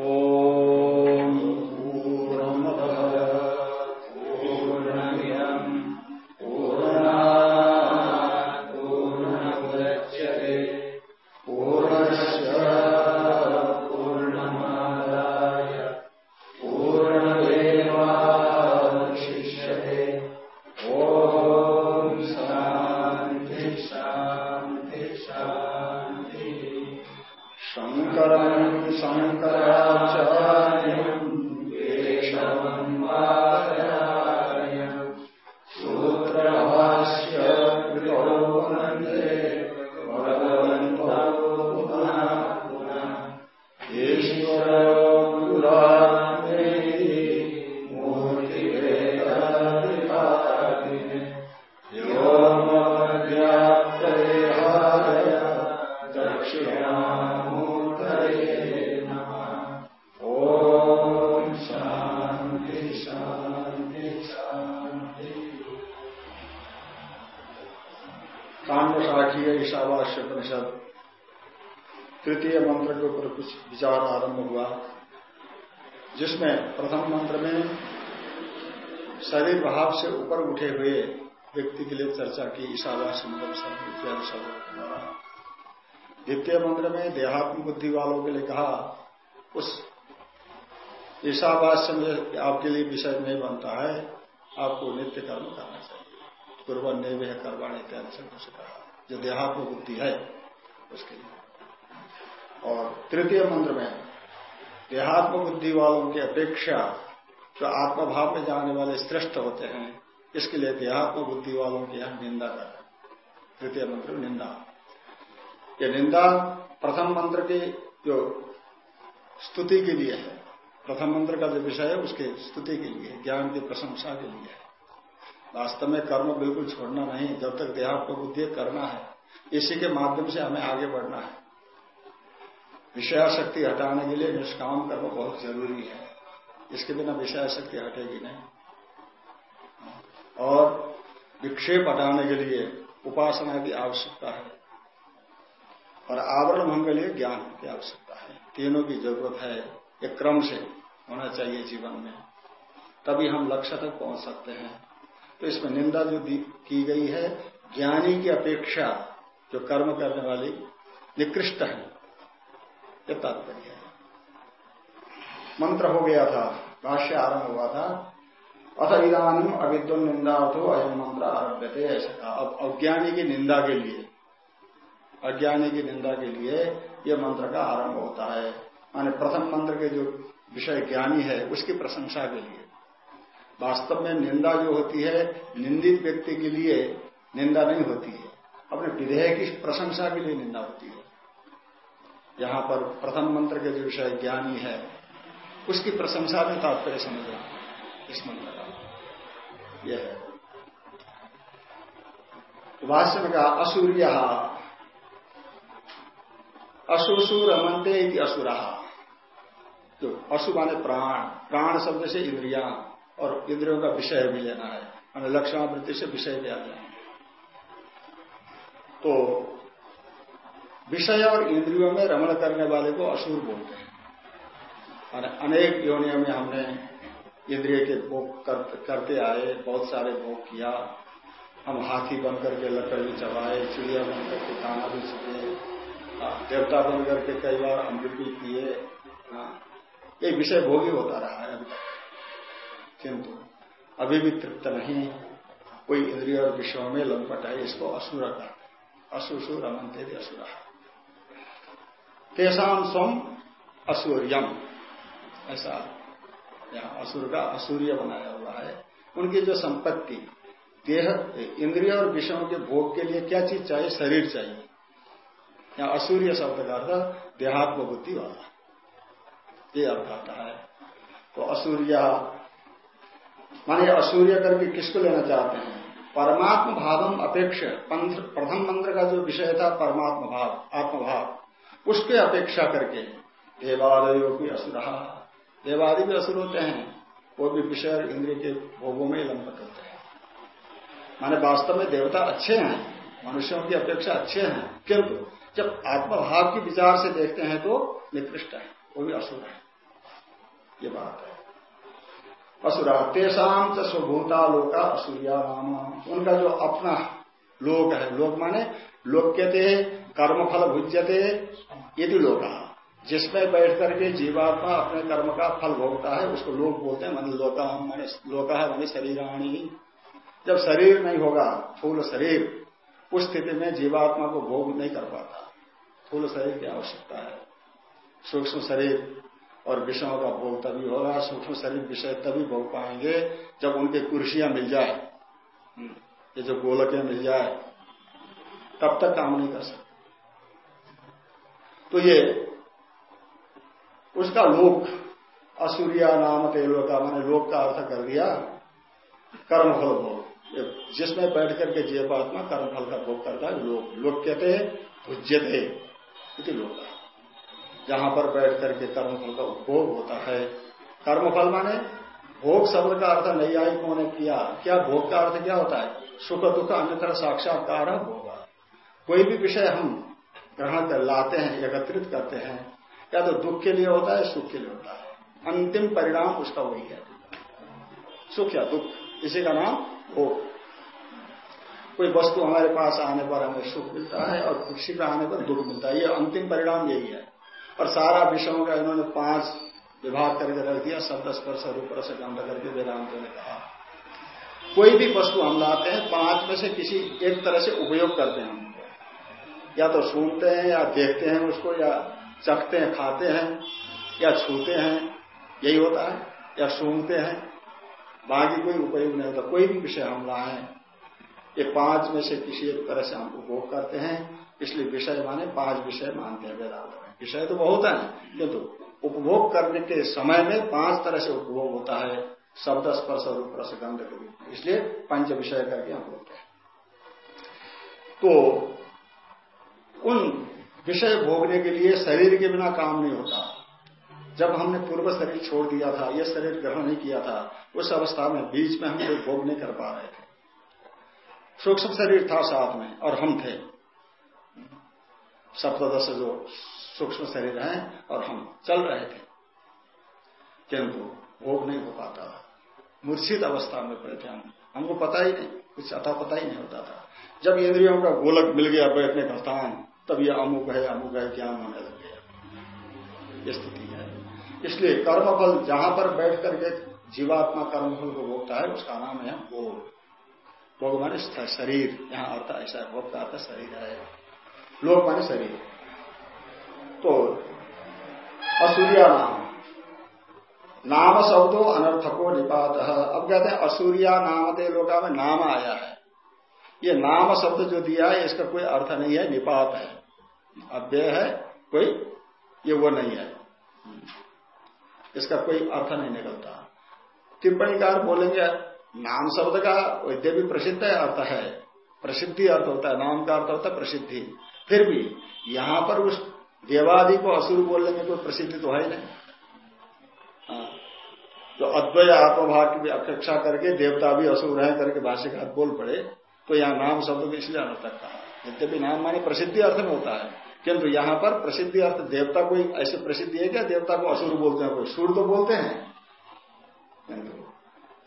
Oh. Ishavasya में आपके लिए विषय नहीं बनता है। आपको नित्य कर्म करना चाहिए। पूर्व नैव कर्माण से कहा। जो देहात्म बुद्धि है, उसके लिए। और तृतीय मंत्र में, देहात्म बुद्धि वालों की अपेक्षा जो आत्मभाव में जाने वाले श्रेष्ठ होते हैं, इसके लिए देहात्म बुद्धि वालों की यह निंदा कर। तृतीय मंत्र, निंदा। ये निंदा प्रथम मंत्र की जो स्तुति के लिए है प्रथम मंत्र का जो विषय है, उसके स्तुति के लिए, ज्ञान की प्रशंसा के लिए। वास्तव में कर्म बिल्कुल छोड़ना नहीं, जब तक देहात्म बुद्धि करना है, इसी के माध्यम से हमें आगे बढ़ना है। विषय शक्ति हटाने के लिए निष्काम कर्म बहुत ज़रूरी है। इसके बिना विषय शक्ति हटेगी नहीं। और विक्षेप हटाने के लिए उपासना की आवश्यकता है। और आवरण भंग के लिए ज्ञान की आवश्यकता है। तीनों की ज़रूरत है, एक क्रम से। होना चाहिए जीवन में। तभी हम लक्ष्य तक पहुँच सकते हैं। तो इसमें निंदा जो की गई है, ज्ञानी की अपेक्षा जो कर्म करने वाली निकृष्ट है। ये तात्पर्य है। मंत्र हो गया था, भाष्य आरंभ हुआ था। अथ इधानी अविद्वन निंदा तो अयम मंत्र आरभ्य थे ऐसा कहा। अब अज्ञानी की निंदा के लिए, अज्ञानी की निंदा के लिए यह मंत्र का आरंभ होता है। माने प्रथम मंत्र के जो विषय ज्ञानी है, उसकी प्रशंसा के लिए। वास्तव में निंदा जो होती है, निंदित व्यक्ति के लिए निंदा नहीं होती है। अपने विधेय की प्रशंसा के लिए निंदा होती है। यहाँ पर प्रथम मंत्र के जो विषय ज्ञानी है, उसकी प्रशंसा में तात्पर्य समझना इस मंत्र का। यह है। भाष्य में कहा, असूर्य। असुसु रमनते असुरा। जो अशु माने प्राण। प्राण शब्द से इंद्रिया और इंद्रियों का विषय भी लेना है। हमें लक्षणावृत्ति से विषय भी आ जाए तो विषय और इंद्रियों में रमण करने वाले को असुर बोलते हैं। अनेक योनियों में हमने इंद्रिय के भोग कर, करते आए बहुत सारे भोग किया। हम हाथी बन करके लकड़ भी चबाए चिड़िया बन करके खाना भी सीखे देवता बन करके कई बार अमृत भी किए ये विषय भोगी होता रहा है अभी तक। किंतु अभी भी तृप्त नहीं। कोई इंद्रिय और विषयों में लंपट है, इसको असुर का, असुसुर अमनते असुर तेसाम स्वम असूर्यम ऐसा यहाँ असुर का असूर्य बनाया हुआ है। उनकी जो संपत्ति, देह, इंद्रिय और विषयों के भोग के लिए क्या चीज़ चाहिए? शरीर चाहिए। यहाँ असूर्य शब्द का अर्थ देहात्म बुद्धि वाला। ये अर्थ आता है। तो असूर्य माने असूर्य करके किसको लेना चाहते हैं? परमात्म भावम अपेक्ष प्रथम मंत्र का जो विषय था, परमात्म भाव, आत्मभाव, उसके अपेक्षा करके। देवालयों की असुरा। देवादि भी असुर होते हैं, वो भी विषय इंद्रिय के भोगों में लंपट होते हैं। माने वास्तव में देवता अच्छे हैं, मनुष्यों की अपेक्षा अच्छे हैं। किंतु जब आत्मभाव के विचार से देखते हैं तो निकृष्ट है। वो भी असुर है। ये बात है। असुरा तेसाम च स्वभूता लोका असुरिया नाम। उनका जो अपना लोक है, लोक माने लोक्यते, कर्मफल भुज्यते यदि लोका जिसमें बैठ करके जीवात्मा अपने कर्म का फल भोगता है, उसको लोक बोलते हैं, मान लोका हम माने लोका है, माने शरीराणी। जब शरीर नहीं होगा, फूल शरीर, उस स्थिति में जीवात्मा को भोग नहीं कर पाता। फूल शरीर की आवश्यकता है। सूक्ष्म शरीर और विषयों का भोग तभी होगा सूक्ष्म शरीर विषय तभी भोग पाएँगे जब उनके कुर्सियाँ मिल जाए। हम्म, ये जो गोलकें मिल जाए तब तक काम नहीं कर सकते। तो ये उसका लोक असुरिया नाम तेलोका मैंने लोक का अर्थ कर दिया कर्मफल भोग। जिसमें बैठ करके जीवात्मा कर्मफल का भोग करता है लोक लोक कहते भुज्यते लोक। जहाँ पर बैठ करके कर्मफल का उपभोग होता है। कर्मफल माने भोग शब्द का अर्थ नैयायिकों ने किया? क्या भोग का अर्थ क्या होता है? सुख दुख अन्यत्र साक्षात्कार होगा कोई भी विषय हम ग्रहण कर लाते हैं, एकत्रित करते हैं, या तो दुख के लिए होता है, सुख के लिए होता है। अंतिम परिणाम उसका वही है। सुख या दुख, इसी का नाम भोग। कोई वस्तु हमारे पास आने पर हमें सुख मिलता है और खुशी का आने पर दुख मिलता है। ये अंतिम परिणाम यही है। और सारा विषयों का इन्होंने पाँच विभाग करके रख दिया, शब्द स्पर्श रूप से गंध करके वेदांत ने कहा। कोई भी वस्तु हम लाते हैं, पाँच में से किसी एक तरह से उपयोग करते हैं या तो सुनते हैं, या देखते हैं उसको, या चखते हैं, खाते हैं, या छूते हैं, यही होता है। या सूंघते हैं, बाकी कोई उपयोग नहीं होता। कोई भी विषय हम लाए, ये पाँच में से किसी एक तरह से हम उपभोग करते हैं। इसलिए विषय माने पाँच विषय मानते हैं वेदांत में। विषय तो बहुत है, किंतु उपभोग करने के समय में पाँच तरह से उपभोग होता है, शब्द, स्पर्श और रस गंध के रूप इसलिए पंच विषय करके हम बोलते हैं। तो उन विषय भोगने के लिए शरीर के बिना काम नहीं होता। जब हमने पूर्व शरीर छोड़ दिया था यह शरीर ग्रहण नहीं किया था, उस अवस्था में बीच में हम कोई भोग नहीं कर पा रहे थे। सूक्ष्म शरीर था साथ में, और हम थे। सप्तश जो सूक्ष्म शरीर हैं और हम चल रहे थे। किंतु भोग नहीं हो पाता मूर्छित अवस्था में पड़े थे हम। हमको पता ही नहीं, कुछ अथा पता ही नहीं होता था। जब इंद्रियों का गोलक मिल गया बैठने का स्थान, तब यह अमुक है अमुक है ज्ञान होने लग गया। ये स्थिति है। इसलिए कर्मफल जहाँ पर बैठ करके जीवात्मा कर्मफल को भोगता है, उसका नाम है भोग। भोग माने शरीर। यहाँ अर्थ ऐसा भोग का अर्थ शरीर है। लोक माने शरीर। तो असूर्या नाम। नाम शब्दों अनर्थको निपात। अब कहते हैं असूर्या नामते लोका में नाम आया है। ये नाम शब्द जो दिया है, इसका कोई अर्थ नहीं है, निपात है। अव्यय है, कोई ये वो नहीं है। इसका कोई अर्थ नहीं निकलता। टिप्पणीकार बोलेंगे, नाम शब्द का वैद्य भी प्रसिद्ध है अर्थ है। प्रसिद्धि अर्थ होता है, नाम का अर्थ होता है प्रसिद्धि। फिर भी यहाँ पर उस देवादि को असुर बोलने में कोई प्रसिद्धि तो है नहीं। हाँ। तो अद्वय आत्मभाग की अपेक्षा करके देवता भी असुर है करके भाष्यकार बोल पड़े तो यहाँ नाम शब्द को इसलिए अनर्थक कहा। यद्यपि नाम माने प्रसिद्धि अर्थ में होता है, किंतु यहाँ पर प्रसिद्धि अर्थ देवता कोई ऐसी प्रसिद्धि है क्या? देवता को असुर बोलते हैं, कोई सुर तो बोलते हैं?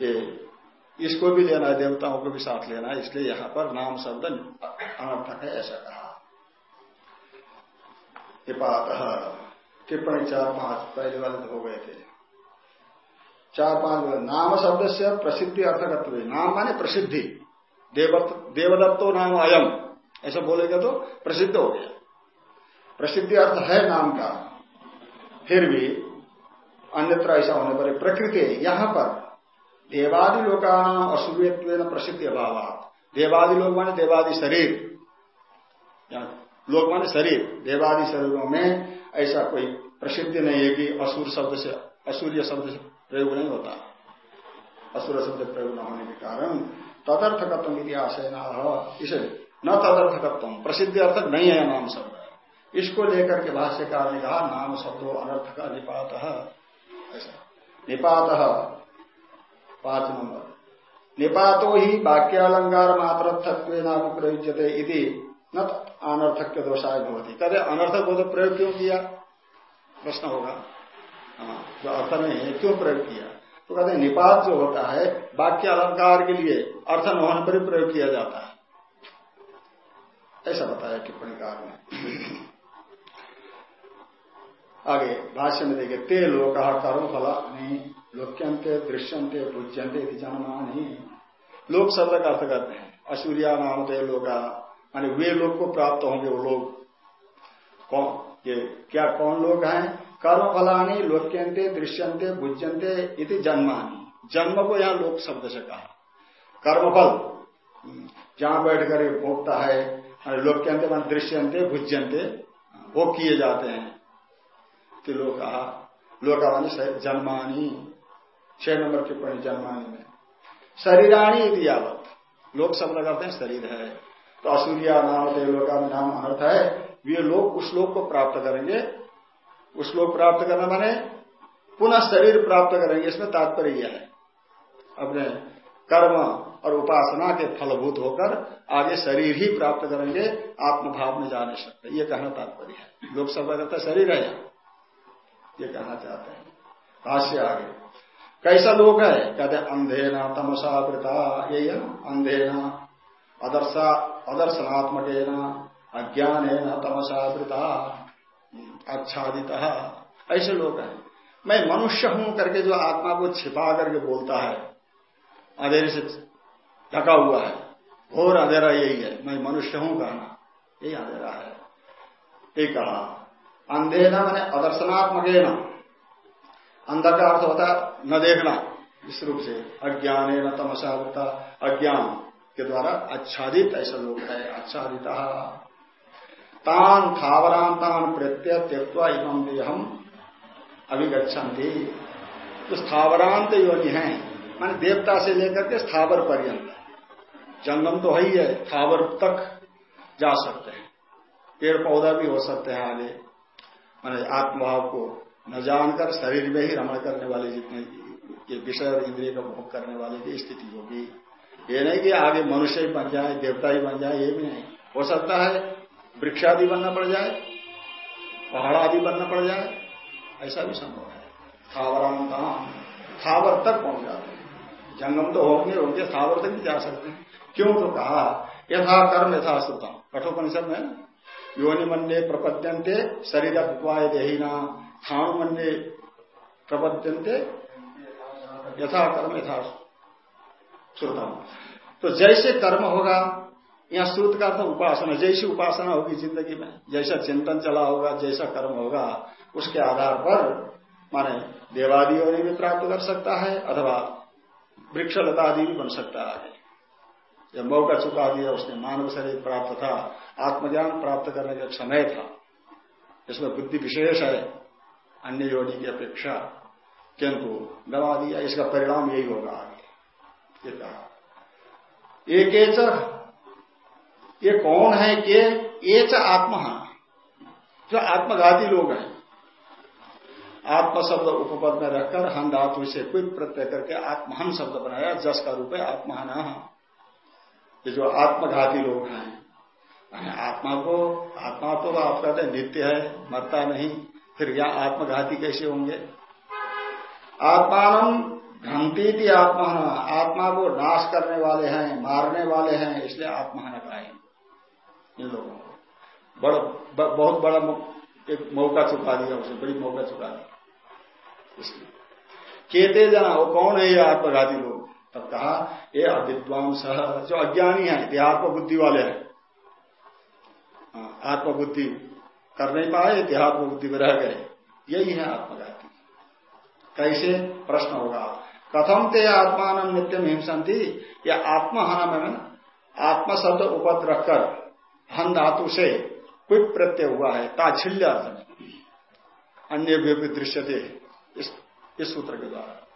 ये इसको भी लेना है, देवताओं को भी साथ लेना है, इसलिए यहाँ पर नाम शब्द अनर्थक है, ऐसा कहा। टिप्पणी चार पाँच, पहले वाले तो हो गए थे। चार पाँच नाम शब्द से प्रसिद्धि अर्थकत्व। नाम माने प्रसिद्धि। देवदत्तो नाम अयम। ऐसा बोलेगा तो प्रसिद्ध हो गया। प्रसिद्धि अर्थ है नाम का। फिर भी अन्यत्र ऐसा होने पर प्रकृति यहाँ पर देवादि लोकान असूर्यत्व प्रसिद्धि अभाव देवादि लोग माने देवादि शरीर लोग माने शरीर, देवादि शरीरों में ऐसा कोई प्रसिद्धि नहीं है कि असुर शब्द से, असूर्य शब्द से प्रयोग नहीं होता। असुर शब्द प्रयोग न होने के कारण तदर्थकत्व इतिहास है न इसे न तदर्थकत्व प्रसिद्धि अर्थक नहीं है नाम शब्द। इसको लेकर के भाष्यकार ने कहा, नाम शब्दों अनर्थ का निपात ऐसा। निपात। पाँच नंबर। निपातो ही वाक्यालंकार मात्रत्व प्रयुज्यते न अनर्थक के दोषाय होती कहते अनर्थक हो तो प्रयोग क्यों किया? प्रश्न होगा। हाँ, जो अर्थ नहीं है क्यों प्रयोग किया? तो कहते निपात जो होता है वाक्य अलंकार के लिए अर्थ न होने पर प्रयोग किया जाता है। ऐसा बताया टिप्पणीकार ने। आगे भाष्य में देखे ते लोग कर्म फला नहीं लोक्यंते दृश्यंते पूज्यंते नहीं लोक शब्द का अर्थ करते हैं। असूर्या नाम थे लोग मानी वे लोग को प्राप्त होंगे वो लोग। कौन? ये क्या कौन लोग हैं? कर्म फलानी लोक्यंते दृश्यंते भुज्यंते इति जन्मानी। जन्म को यहाँ लोक शब्द से कहा। कर्मफल। जहाँ बैठ कर भोगता है लोक्यंते मान दृश्यंते भुज्यंते भोग किए जाते हैं। तो लोग कहा लोकावानी जन्मानी। छह नंबर टिप्पणी जन्मानी में। शरीरानी इति यावत। लोक शब्द करते हैं, शरीर है। तो असूर्या नाम, देवलोका में नाम अर्थ है। वे लोग उस लोक को प्राप्त करेंगे। उस लोक प्राप्त करना माने पुनः शरीर प्राप्त करेंगे। इसमें तात्पर्य यह है। अपने कर्म और उपासना के फलभूत होकर आगे शरीर ही प्राप्त करेंगे, आत्मभाव में जा नहीं सकते। ये कहना तात्पर्य है। लोक शब्द करता शरीर है ये कहना चाहते हैं। भाष्य आगे। कैसा लोग है? कहते अंधेना तमसावृता यही है अंधेना, अदर्शा अदर्शनात्मक अज्ञान है न तमसावृता आच्छादित। ऐसे लोग हैं। मैं मनुष्य हूँ करके जो आत्मा को छिपा करके बोलता है, अंधेरे से ढका हुआ है घोर अंधेरा यही है। मैं मनुष्य हूँ कहना, यही अंधेरा है। ये कहा अंधेना मैंने अदर्शनात्मक अंधर का अर्थ होता है न देखना, इस रूप से। अज्ञान है न तमसा होता अज्ञान। के द्वारा आच्छादित ऐसा लोग है, आच्छादित। तान स्थावरांतान प्रत्यय त्यक्वा इमम हम अभिगछन्ति तो स्थावरांत योनि है, मान देवता से लेकर के स्थावर पर्यंत। जंगम तो है ही है, स्थावर तक जा सकते हैं। पेड़ पौधा भी हो सकते हैं आगे। मान आत्मभाव को न जानकर, शरीर में ही रमण करने वाले जितने ये विषय और इंद्रिय का भोग करने वाले की स्थिति होगी। ये नहीं कि आगे मनुष्य ही बन जाए देवता ही बन जाए, ये भी नहीं। हो सकता है वृक्ष आदि बनना पड़ जाए पहाड़ आदि बनना पड़ जाए, ऐसा भी संभव है। थावरांताम थावर तक पहुँच जाते हैं। जंगम तो होंगे होंगे थावर तक भी जा सकते हैं। क्यों तो कहा, यथा कर्म यथा श्रुतम कठोपनिषद में योनि मन प्रपद्यंते शरीर देना स्थान मन्य प्रबद्धते यथा कर्म यथा श्रुतम। तो जैसे कर्म होगा, यहाँ श्रुत का तो उपासना, जैसी उपासना होगी ज़िंदगी में, जैसा चिंतन चला होगा, जैसा कर्म होगा, उसके आधार पर माने देवादि और भी प्राप्त कर सकता है, अथवा वृक्ष लता आदि भी बन सकता है। जब मौका चुका दिया, उसने मानव शरीर प्राप्त था, आत्मज्ञान प्राप्त करने का समय था। इसमें बुद्धि विशेष है, अन्य योनि की अपेक्षा। किंतु गवा दिया इसका परिणाम यही होगा। ये कहा एक ये कौन है, कि ये च आत्मा। जो आत्मघाती लोग हैं। आत्म शब्द उपपद में रखकर हम धातु से कोई प्रत्यय करके आत्महन शब्द बनाया, जस का रूप है आत्महन। ये जो आत्मघाती लोग हैं। आत्मा को, आत्मा तो आप कहते नित्य है, मरता नहीं, फिर यहाँ आत्मघाती कैसे होंगे? आत्मान घंटी थी आत्मा आत्मा को नाश करने वाले हैं मारने वाले हैं इसलिए आत्मा आत्महन कहा इन लोगों को। बड़ा ब, बहुत बड़ा एक मौका चुका दिया उसे बड़ी मौका चुका दिया। इसलिए। केते जना वो कौन है ये आत्मघाती लोग? तब कहा ये अविद्वांस जो अज्ञानी है देहात्म आत्मबुद्धि वाले हैं। हाँ, आत्मबुद्धि कर नहीं पाए देहात्म बुद्धि में रह गए। यही है आत्मघाती। कैसे? प्रश्न होगा कथम ते आत्मान नित्यम हिंसंती या आत्महन में आत्म शब्द उपद रखकर हन धातु से कोई प्रत्यय हुआ है ताछिल्य अर्थ में। अन्य दृश्य थे इस, सूत्र के द्वारा।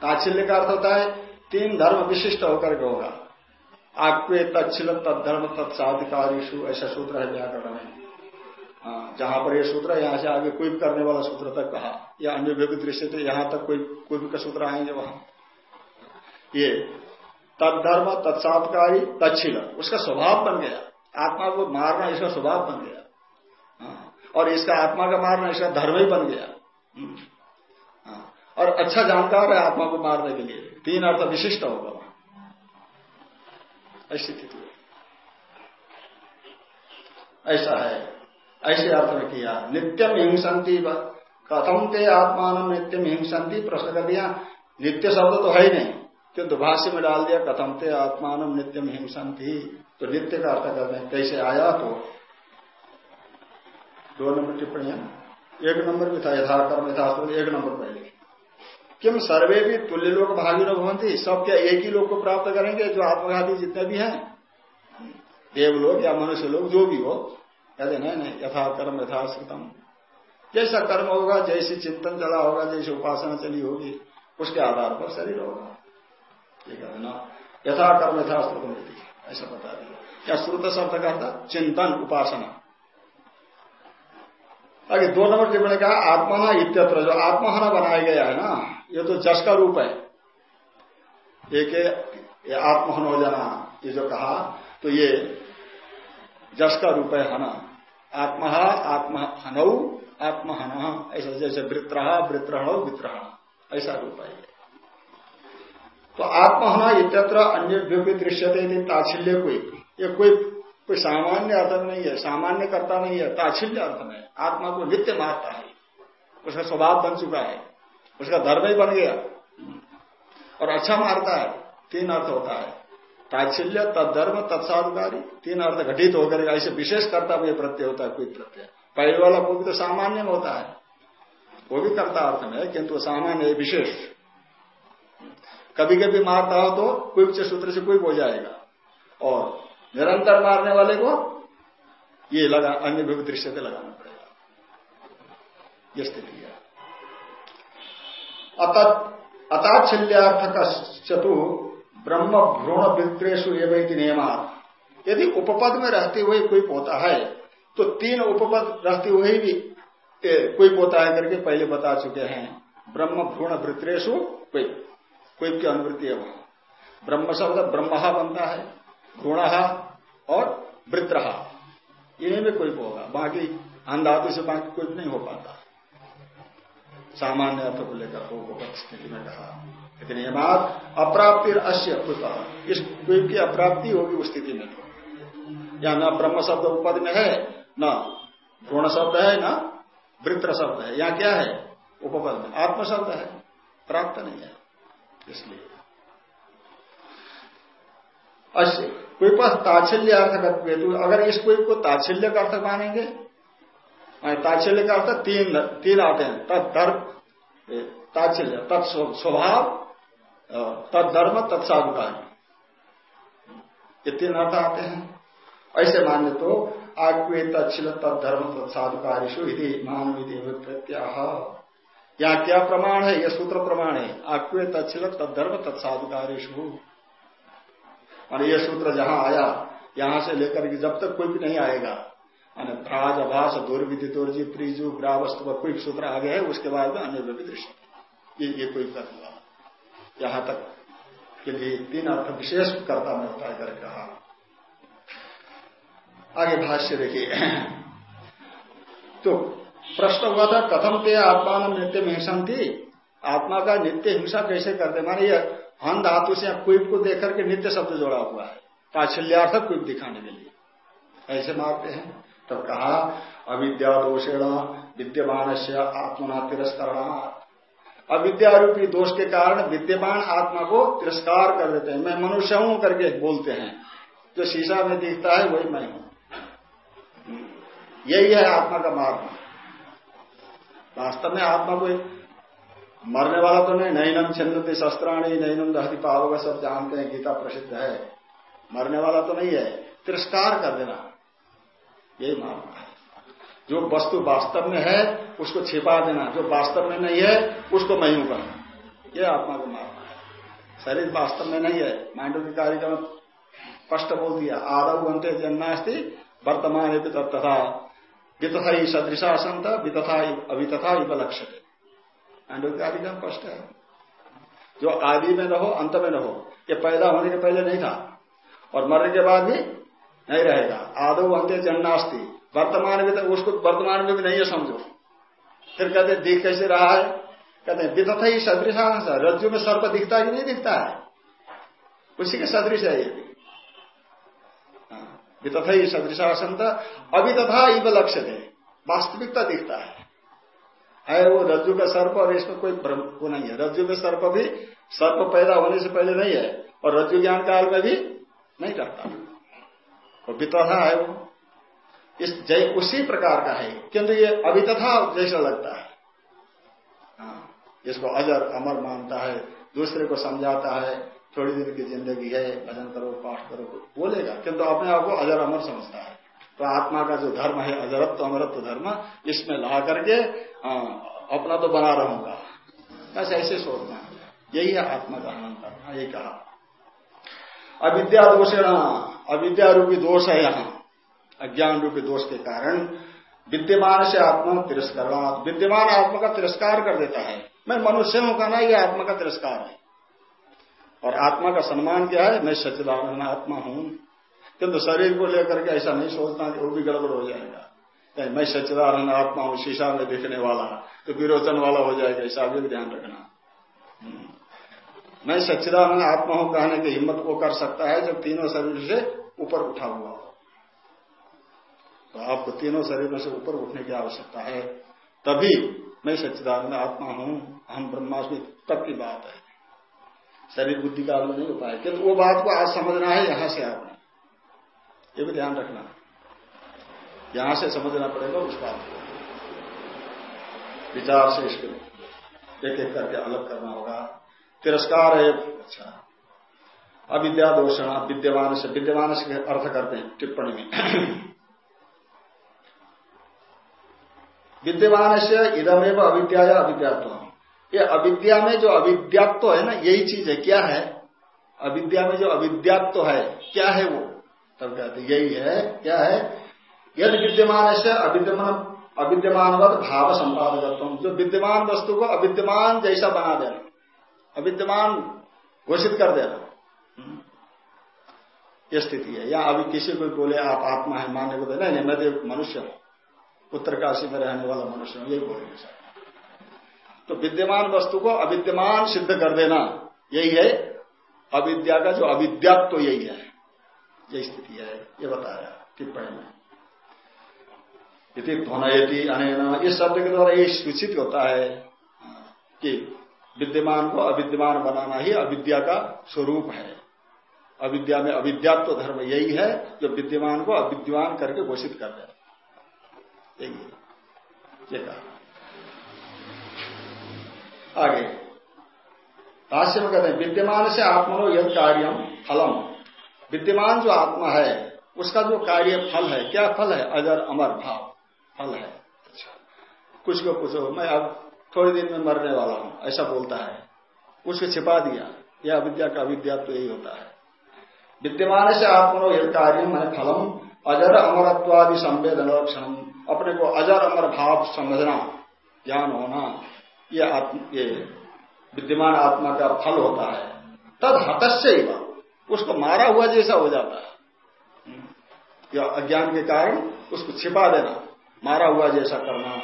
ताछिल्य का अर्थ होता है तीन धर्म विशिष्ट होकर के होगा। आक्वे तत्ल तत्धर्म तत्साधिकारीशु ऐसा सूत्र है व्याकरण में। जहाँ पर ये सूत्र है यहाँ से आगे कोई भी करने वाला सूत्र तक कहा या अन्य भी दृश्य थे यहाँ तक कोई कोई भी का सूत्र आएँगे वहाँ। ये तत्धर्म तत्सात्कारी तत्शील उसका स्वभाव बन गया। आत्मा को मारना इसका स्वभाव बन गया। हाँ, और इसका आत्मा का मारना इसका धर्म ही बन गया। हम्म। हाँ। और अच्छा जानकार है आत्मा को मारने के लिए। तीन अर्थ विशिष्ट होगा वहाँ। ऐसी स्थिति ऐसा है। ऐसे अर्थ में किया। नित्यम हिंसंती कथम ते आत्मान नित्यम हिंसंती प्रश्न कर दिया नित्य शब्द तो है ही नहीं। किंतु भाष्य में डाल दिया कथम ते आत्मान नित्यम हिंसंती तो नित्य का अर्थ करते हैं, कैसे आया तो? दो नंबर टिप्पणियाँ। एक नंबर भी था, यथाकर्म यथास्त्र एक नंबर पहले। किम सर्वे भी तुल्य लोग भागी भवंती सब क्या एक ही लोग को प्राप्त करेंगे, जो आत्मघाती जितने भी हैं? देव लोग या मनुष्य लोग जो भी हो। कहते नहीं नहीं यथा कर्म यथाश्रितम। जैसा कर्म होगा, जैसी चिंतन चला होगा, जैसी उपासना चली होगी, उसके आधार पर शरीर होगा। ठीक है, ना? यथा कर्म यथाश्रितम ऐसा बता दिया। क्या श्रुत शब्द का था चिंतन, उपासना। आगे दो नंबर टिप्पणी कहा, आत्मा इत्यत्र, जो आत्महना बनाया गया है ना, ये तो जस का रूप है। एक आत्महन हो जाना, ये जो कहा तो ये जस का रूप है हना आत्मा आत्मा हनऊ आत्महन ऐसा जैसे वृत्रह वृत्रहण वित्रहण ऐसा रूप है। तो आत्महना इत्यत्र अन्य भी दृश्यते ताछिल्य कोई। ये कोई कोई सामान्य अर्थ नहीं है सामान्य करता नहीं है, ताछिल्य अर्थ में आत्मा को नित्य मारता है। उसका स्वभाव बन चुका है। उसका धर्म ही बन गया। और अच्छा मारता है, तीन अर्थ होता है। ताच्छिल्य तत्धर्म तत्साधुकारी, तीन अर्थ घटित होकर ऐसे विशेष करता हुए प्रत्यय होता है, कोई प्रत्यय। पहले वाला वो भी तो सामान्य में होता है। वो भी करता अर्थ में किंतु सामान्य विशेष। कभी कभी मारता हो तो कोई से सूत्र से कोई हो जाएगा। और निरंतर मारने वाले को ये लगा, अन्य भी दृश्य से लगाना पड़ेगा। ये स्थिति है। अताच्छल्यार्थ का चतु ब्रह्म भ्रूण वित्रेशु एवं नियमात यदि उपपद में रहते हुए कोई पोता है तो तीन उपपद रहते हुए भी कोई पोता है करके पहले बता चुके हैं। ब्रह्म भ्रूण वृत्रेशु कोई कोई की अनुवृत्ति है वहाँ। ब्रह्म शब्द ब्रह्म बनता है, भ्रूण और वृत्र। इन्हीं में कोई होगा बाकी अंधातु से बाकी कोई नहीं हो पाता। सामान्य अर्थ को लेकर हो स्थिति में कहा। लेकिन ये बात अप्राप्ति अश्य इस कोई की अप्राप्ति होगी, उस स्थिति में। या न ब्रह्म शब्द उपद में है, न भ्रूण शब्द है, न वृत्र शब्द है। यहाँ क्या है? उपपद। में आत्म शब्द है। प्राप्त नहीं है। इसलिए। अश्य ताच्छल्य अर्थ हेतु अगर इस कोई को ताच्छल्य का अर्थ मानेंगे ताच्छल्य का अर्थ तीन तीन आते हैं। तत्धर्म ताच्छल्य तत्स्वभाव तत्धर्म तत्साधुकारी ये तीन अर्थ आते हैं। ऐसे मान्य तो आग्वे तत्शिल तत्धर्म तत्साधुकारिशु यदि मानव प्रत्याह यहाँ क्या प्रमाण है? यह सूत्र प्रमाण है। आक्वे तत्शिल तत्धर्म तत्साधुकारिशु और ये सूत्र जहाँ आया यहाँ से लेकर के जब तक कोई भी नहीं आएगा भ्राज अभाष दुर्विदितोर्जी त्रिजु ग्रावस्तु कोई सूत्र आ गया है उसके बाद में अन्य दृष्टि। ये, ये कोई कर यहाँ तक के लिए तीन अर्थ विशेष कर्ता में होता है। कहा आगे भाष्य देखिए। तो प्रश्न हुआ था कथम ते आत्मा नित्य हिंसन थी आत्मा का नित्य हिंसा कैसे करते माने ये हन धातु से क्विप को देख करके नित्य शब्द जोड़ा हुआ है। ताच्छल्यार्थक क्विप दिखाने के लिए। ऐसे मारते हैं। तब तो कहा, अविद्या विद्यमान से आत्मना तिरस्करण। अविद्या रूपी दोष के कारण विद्यमान आत्मा को तिरस्कार कर देते हैं। मैं मनुष्य हूँ करके बोलते हैं। जो शीशा में दिखता है, वही मैं हूँ। यही है आत्मा का मार्ग। वास्तव में आत्मा को मरने वाला तो नहीं, नैनम छिन्नति शस्त्राणी, नैनम दहती पावग सब जानते हैं, गीता प्रसिद्ध है। मरने वाला तो नहीं है। तिरस्कार कर देना। यही है जो वस्तु वास्तव में है, उसको छिपा देना। जो वास्तव में नहीं है, उसको मैं करना यह आत्मा को मारना है। शरीर वास्तव में नहीं है। मांडव की कार्य में स्पष्ट बोल दिया। आदव बनते जन्नास्ती वर्तमान तथा। वितथा ही सदृशा संत, वितथा अभितथा लक्ष्य आंडोग्य का स्पष्ट है। जो आदि में रहो अंत में रहो ये पैदा होने के पहले नहीं था। और मरने के बाद भी नहीं रहेगा। आदो अंत्य जन्नास्ती वर्तमान में तो उसको वर्तमान में भी नहीं है समझो। फिर कहते दिख कैसे रहा है? कहते हैं विदथ ही सदृश रज्जु में सर्प दिखता ही नहीं दिखता है। उसी के सदृश है ये हाँ, वितथ ही सदृशासन अभी तथा इव लक्ष्य है वास्तविकता दिखता है। है वो रज्जु का सर्प और इसमें कोई वो नहीं है। रज्जु में सर्प भी सर्प पैदा होने से पहले नहीं है और रज्जु ज्ञान काल में भी नहीं करता। और वितथा है वो। इस जय उसी प्रकार का है। किंतु ये अभितथा जैसा लगता है। हाँ, इसको अजर अमर मानता है दूसरे को समझाता है थोड़ी देर की ज़िंदगी है भजन करो पाठ करो बोलेगा। किंतु अपने आप को अजर अमर समझता है। तो आत्मा का जो धर्म है अजरत्व अमरत्व धर्म इसमें ला करके आ, अपना तो बना रहूँगा। बस ऐसे सोचना यही है आत्मा का हनन करना यही कहा। अविद्या दोषेण अविद्या रूपी दोष है यहाँ। अज्ञान रूपी दोष के कारण विद्यमान से आत्मा तिरस्कार विद्यमान आत्मा का तिरस्कार कर देता है। मैं मनुष्य हूँ कहना यह आत्मा का तिरस्कार है? और आत्मा का सम्मान क्या है? मैं सचिदानंद आत्मा हूँ। किंतु शरीर को लेकर के ऐसा नहीं सोचना कि वो भी गड़बड़ हो जाएगा। कहीं मैं सचिदानंद आत्मा हूँ, शीशा में देखने वाला। तो विरोचन वाला हो जाएगा, ऐसा भी ध्यान रखना। हम्म। मैं सच्चिदानंद आत्मा हूँ, कहने की हिम्मत वो कर सकता है जब तीनों शरीर से ऊपर उठा हुआ हो। तो आपको तीनों शरीरों से ऊपर उठने की आवश्यकता है। तभी मैं सच्चिदानंद आत्मा हूँ, हम ब्रह्मास्मि तब की बात है। शरीर बुद्धि काल में नहीं हो पाए किंतु वो बात को आज समझना है, यहाँ से आपने ये भी ध्यान रखना। यहाँ से समझना पड़ेगा उस बात को। विचार से इसके एक एक करके अलग करना होगा। तिरस्कार है। अच्छा। अविद्या दोषण, विद्यमान से विद्यमान से अर्थ करते हैं, टिप्पणी में। विद्यमान से इदमेव अविद्या अविद्यात्व ये अविद्या में जो अविद्यात्व है ना, यही चीज़ है, क्या है? अविद्या में जो अविद्यात्व है, क्या है वो? तब कहते यही है, क्या है? यदि विद्यमान से अविद्यमान अविद्यमान भाव संपादक जो विद्यमान वस्तु को अविद्यमान जैसा बना देना, अविद्यमान घोषित कर देना। हम्म। यह स्थिति है। या अभी किसी को बोले, आप आत्मा है, मानने को नहीं, मैं तो मनुष्य हूँ। उत्तरकाशी में रहने वाला मनुष्य यही बोलेंगे सर। तो विद्यमान वस्तु को अविद्यमान सिद्ध कर देना, यही है। अविद्या का जो अविद्यात्व तो यही है। यही स्थिति है। ये बताया टिप्पणी में। यदि ध्वनयति इस शब्द के द्वारा ये सूचित होता है कि विद्यमान को अविद्यमान बनाना ही अविद्या का स्वरूप है। अविद्या में अविद्यात्व तो धर्म यही है, जो विद्यमान को अविद्यमान करके घोषित कर रहे ये कहा आगे। भाष्य में कहते हैं, विद्यमान से आत्मनो यद कार्यम फलम। विद्यमान जो आत्मा है, उसका जो कार्य फल है, क्या फल है? अजर, अमर, भाव। फल है। अच्छा। कुछ को पूछो, मैं अब थोड़े दिन में मरने वाला हूँ, ऐसा बोलता है। उसको छिपा दिया। यह अविद्या का अविद्या तो यही होता है। विद्यमान से आत्मनो यद कार्य है फलम। अजर, अमरत्वादि संवेदन लक्षण अपने को अजर अमर भाव समझना, ज्ञान होना, ये आत्म, ये विद्यमान आत्मा का फल होता है। तद हतस्य ही उसको मारा हुआ जैसा हो जाता है। या अज्ञान के कारण उसको छिपा देना, मारा हुआ जैसा करना।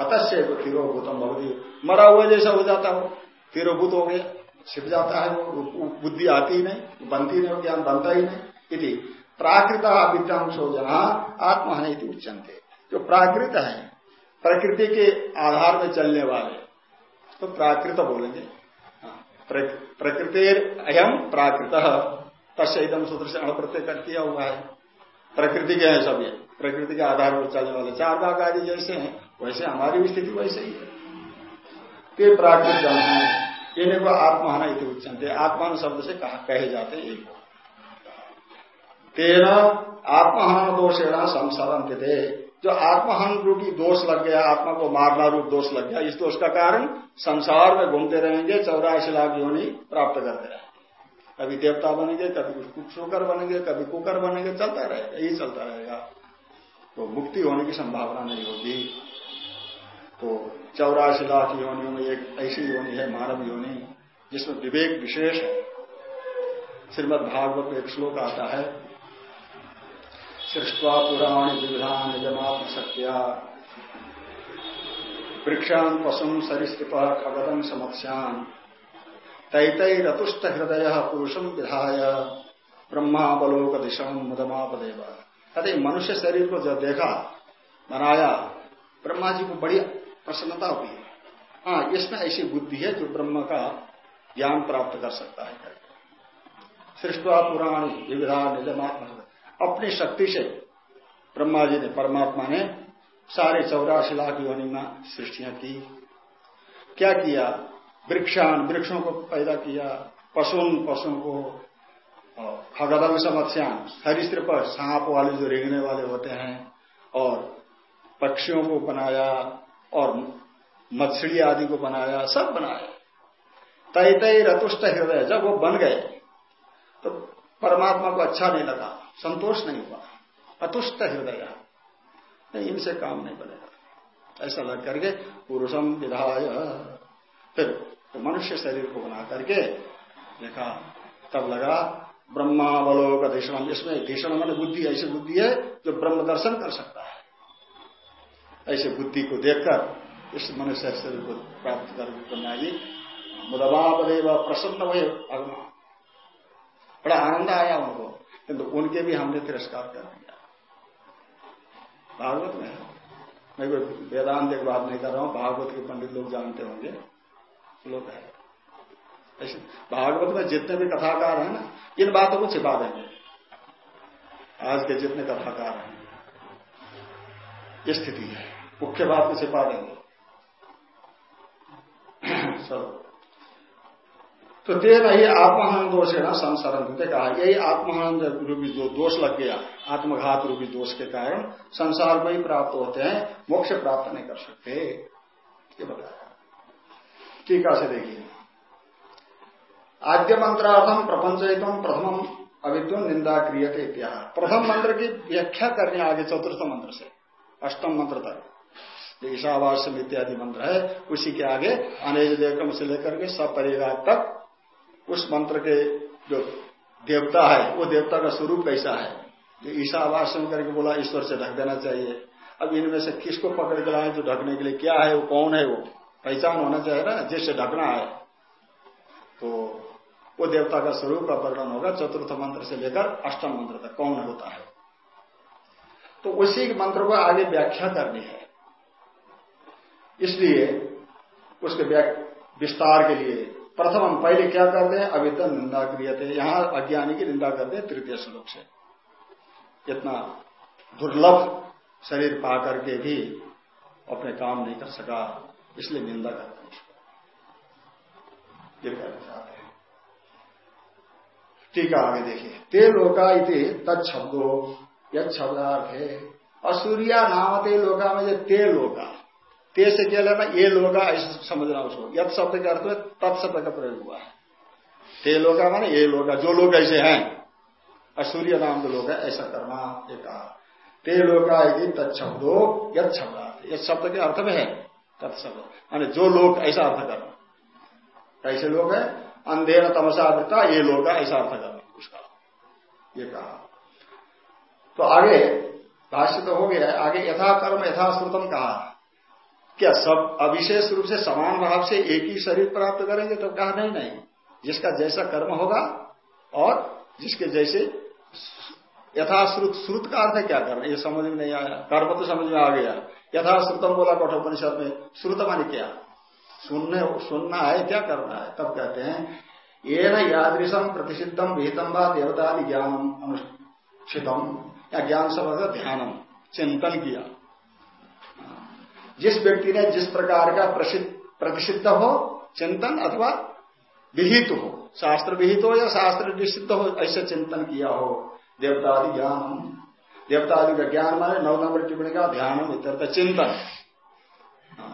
हतस्य फिरोभूतम भवती। मरा हुआ जैसा हो जाता हो फिरोभूत हो गया, छिप जाता है वो। बुद्धि आती ही नहीं, बनती नहीं, ज्ञान बनता ही नहीं। प्राकृत विद्यांशो जहाँ आत्महन उच्चनते जो प्राकृत है प्रकृति के आधार में चलने वाले तो प्राकृत बोलेंगे। हाँ, प्रकृति अयम प्राकृत तस्म सूत्र से अणप्रत्यय कर किया हुआ है। प्रकृति के हैं सब ये प्रकृति के आधार पर चलने वाले चार बाग आदि जैसे हैं वैसे हमारी भी स्थिति वैसे ही है। ते प्राकृत जन है इन्हें को आत्महाना इति उच्चनते आत्मान शब्द से कहा कहे जाते हैं तेना आत्महन दोषेण संसारंत थे जो आत्महन रूपी दोष लग गया, आत्मा को मारना रूप दोष लग गया, इस दोष का कारण संसार में घूमते रहेंगे, चौरासी लाख योनि प्राप्त करते रहेंगे। कभी देवता बनेंगे, कभी शुकर बनेंगे, कभी कुकर बनेंगे, चलता रहेगा, यही चलता रहेगा। तो मुक्ति होने की संभावना नहीं होगी। तो चौरासी लाख योनियों में एक ऐसी योनि है, मानव योनि, जिसमें विवेक विशेष है। श्रीमद भागवत एक श्लोक आता है सृष्टवा पुराण विधान जमात्म सत्या। वृक्षान पशुम सरिष्प खगदम समस्यान। तैतई रतुष्ट हृदय पुरुषम विधाय ब्रह्मावलोक दिशम मुदमापदेव। कहते मनुष्य शरीर को जब देखा, बनाया ब्रह्मा जी को बड़ी प्रसन्नता हुई। हाँ इसमें ऐसी बुद्धि है जो ब्रह्म का ज्ञान प्राप्त कर सकता है। सृष्टवा पुराणी विविधा निजमात्मा अपनी शक्ति से ब्रह्मा जी ने, परमात्मा ने सारे चौरासी लाख योनि में सृष्टियाँ की। क्या किया? वृक्षान, वृक्षों को पैदा किया पशुन पशुओं को समस्यान हरिश्र पर सांप वाले जो रेंगने वाले होते हैं और पक्षियों को बनाया और मछली आदि को बनाया, सब बनाया। तय तय रतुष्ट हृदय, जब वो बन गए तो परमात्मा को अच्छा नहीं लगा। संतोष नहीं हुआ। अतुष्ट हृदय। इनसे काम नहीं बनेगा। ऐसा लग करके पुरुषम विधाय। फिर तो मनुष्य शरीर को बना करके देखा, तब लगा ब्रह्मावलोक धीषण इसमें धीषण मन बुद्धि, ऐसी बुद्धि है जो ब्रह्म दर्शन कर सकता है। ऐसे बुद्धि को देखकर इस मनुष्य शरीर को प्राप्त कर जी मुदवापदेव प्रसन्न हुए भगवान बड़ा आनंद आया उनको। किंतु उनके भी हमने तिरस्कार कर दिया। भागवत में मैं कोई वेदांत की बात नहीं कर रहा हूँ, भागवत के पंडित लोग जानते होंगे। लोग है। ऐसे भागवत में जितने भी कथाकार हैं ना, इन बातों को छिपा देंगे। आज के जितने कथाकार हैं, ये स्थिति है। मुख्य बात को छिपा देंगे। सब तो तेना ही आत्महन दोष है ना संसारण कहा। यही आत्महन रूपी जो दोष लग गया, आत्मघात रूपी दोष के कारण संसार में ही प्राप्त होते हैं, मोक्ष प्राप्त नहीं कर सकते। ये बताया। टीका से देखिए। आद्य मंत्रार्थम प्रपंचयितम प्रथम अविद्वम निंदा क्रियते इत्या प्रथम मंत्र की व्याख्या करने आगे चतुर्थ मंत्र से, अष्टम मंत्र तक। ईशावास्य इत्यादि मंत्र है, उसी के आगे अनेज देकम से लेकर के सब परिवार तक उस मंत्र के जो देवता है, वो देवता का स्वरूप कैसा है? जो ईशावासन करके बोला, ईश्वर से ढक देना चाहिए। अब इनमें से किसको पकड़ के लाए जो ढकने के लिए? क्या है वो? कौन है वो? पहचान होना चाहिए ना, जिससे ढकना है। तो वो देवता का स्वरूप का वर्णन होगा चतुर्थ मंत्र से लेकर अष्टम मंत्र तक, कौन होता है। तो उसी मंत्र को आगे व्याख्या करनी है। इसलिए उसके विस्तार के लिए प्रथम हम पहले क्या करते हैं? अभी अविद्या निंदा क्रियते यहाँ अज्ञानी की निंदा करते हैं तृतीय श्लोक से। इतना दुर्लभ शरीर पा करके भी अपने काम नहीं कर सका, इसलिए निंदा करते हैं ये कहना चाहते हैं। है, आगे देखिए। ते लोका इति तत्शब्दो यद शब्दार्थ है असूर्या नामते लोका में ते लोका। ते से क्या लेना ये लोगा ऐसा समझना उसको। यद शब्द के अर्थ में तत्शब्द का प्रयोग हुआ है। ते लोगा माने ये लोगा जो लोग ऐसे हैं। असूर्य नाम के लोग है, ऐसा करना ये कहा। ते यदि तत्शब्दो यद शब्द यद शब्द के अर्थ में है तत्शब्द माने जो लोग ऐसा अर्थ करना ऐसे लोग है, अंधेर तमसा ये लोग ऐसा अर्थ करना उसका। ये कहा। तो आगे भाष्य तो हो गया आगे यथा कर्म यथाश्रुतम कहा। क्या सब अविशेष रूप से समान भाव से एक ही शरीर प्राप्त करेंगे तो कहा, नहीं नहीं। जिसका जैसा कर्म होगा और जिसके जैसे यथाश्रुत, श्रुत का अर्थ क्या करना ये समझ में नहीं आया। कर्म तो समझ में आ गया। यथाश्रुतम बोला कठोपनिषद में, श्रुत मानी क्या? सुनने, सुनना है, क्या करना है? तब कहते हैं ये न यादृशम प्रतिषिद्धम विहितम व देवता ज्ञानम अनुष्ठितम। या ज्ञान सब ध्यानम, चिंतन किया। जिस व्यक्ति ने जिस प्रकार का प्रतिषिद्ध हो, चिंतन अथवा विहित हो, शास्त्र विहित हो या शास्त्र निषिद्ध हो, ऐसे चिंतन किया हो, देवतादि ज्ञान, देवतादि का ज्ञान माने नौ नंबर टिप्पणी का ध्यान चिंतन।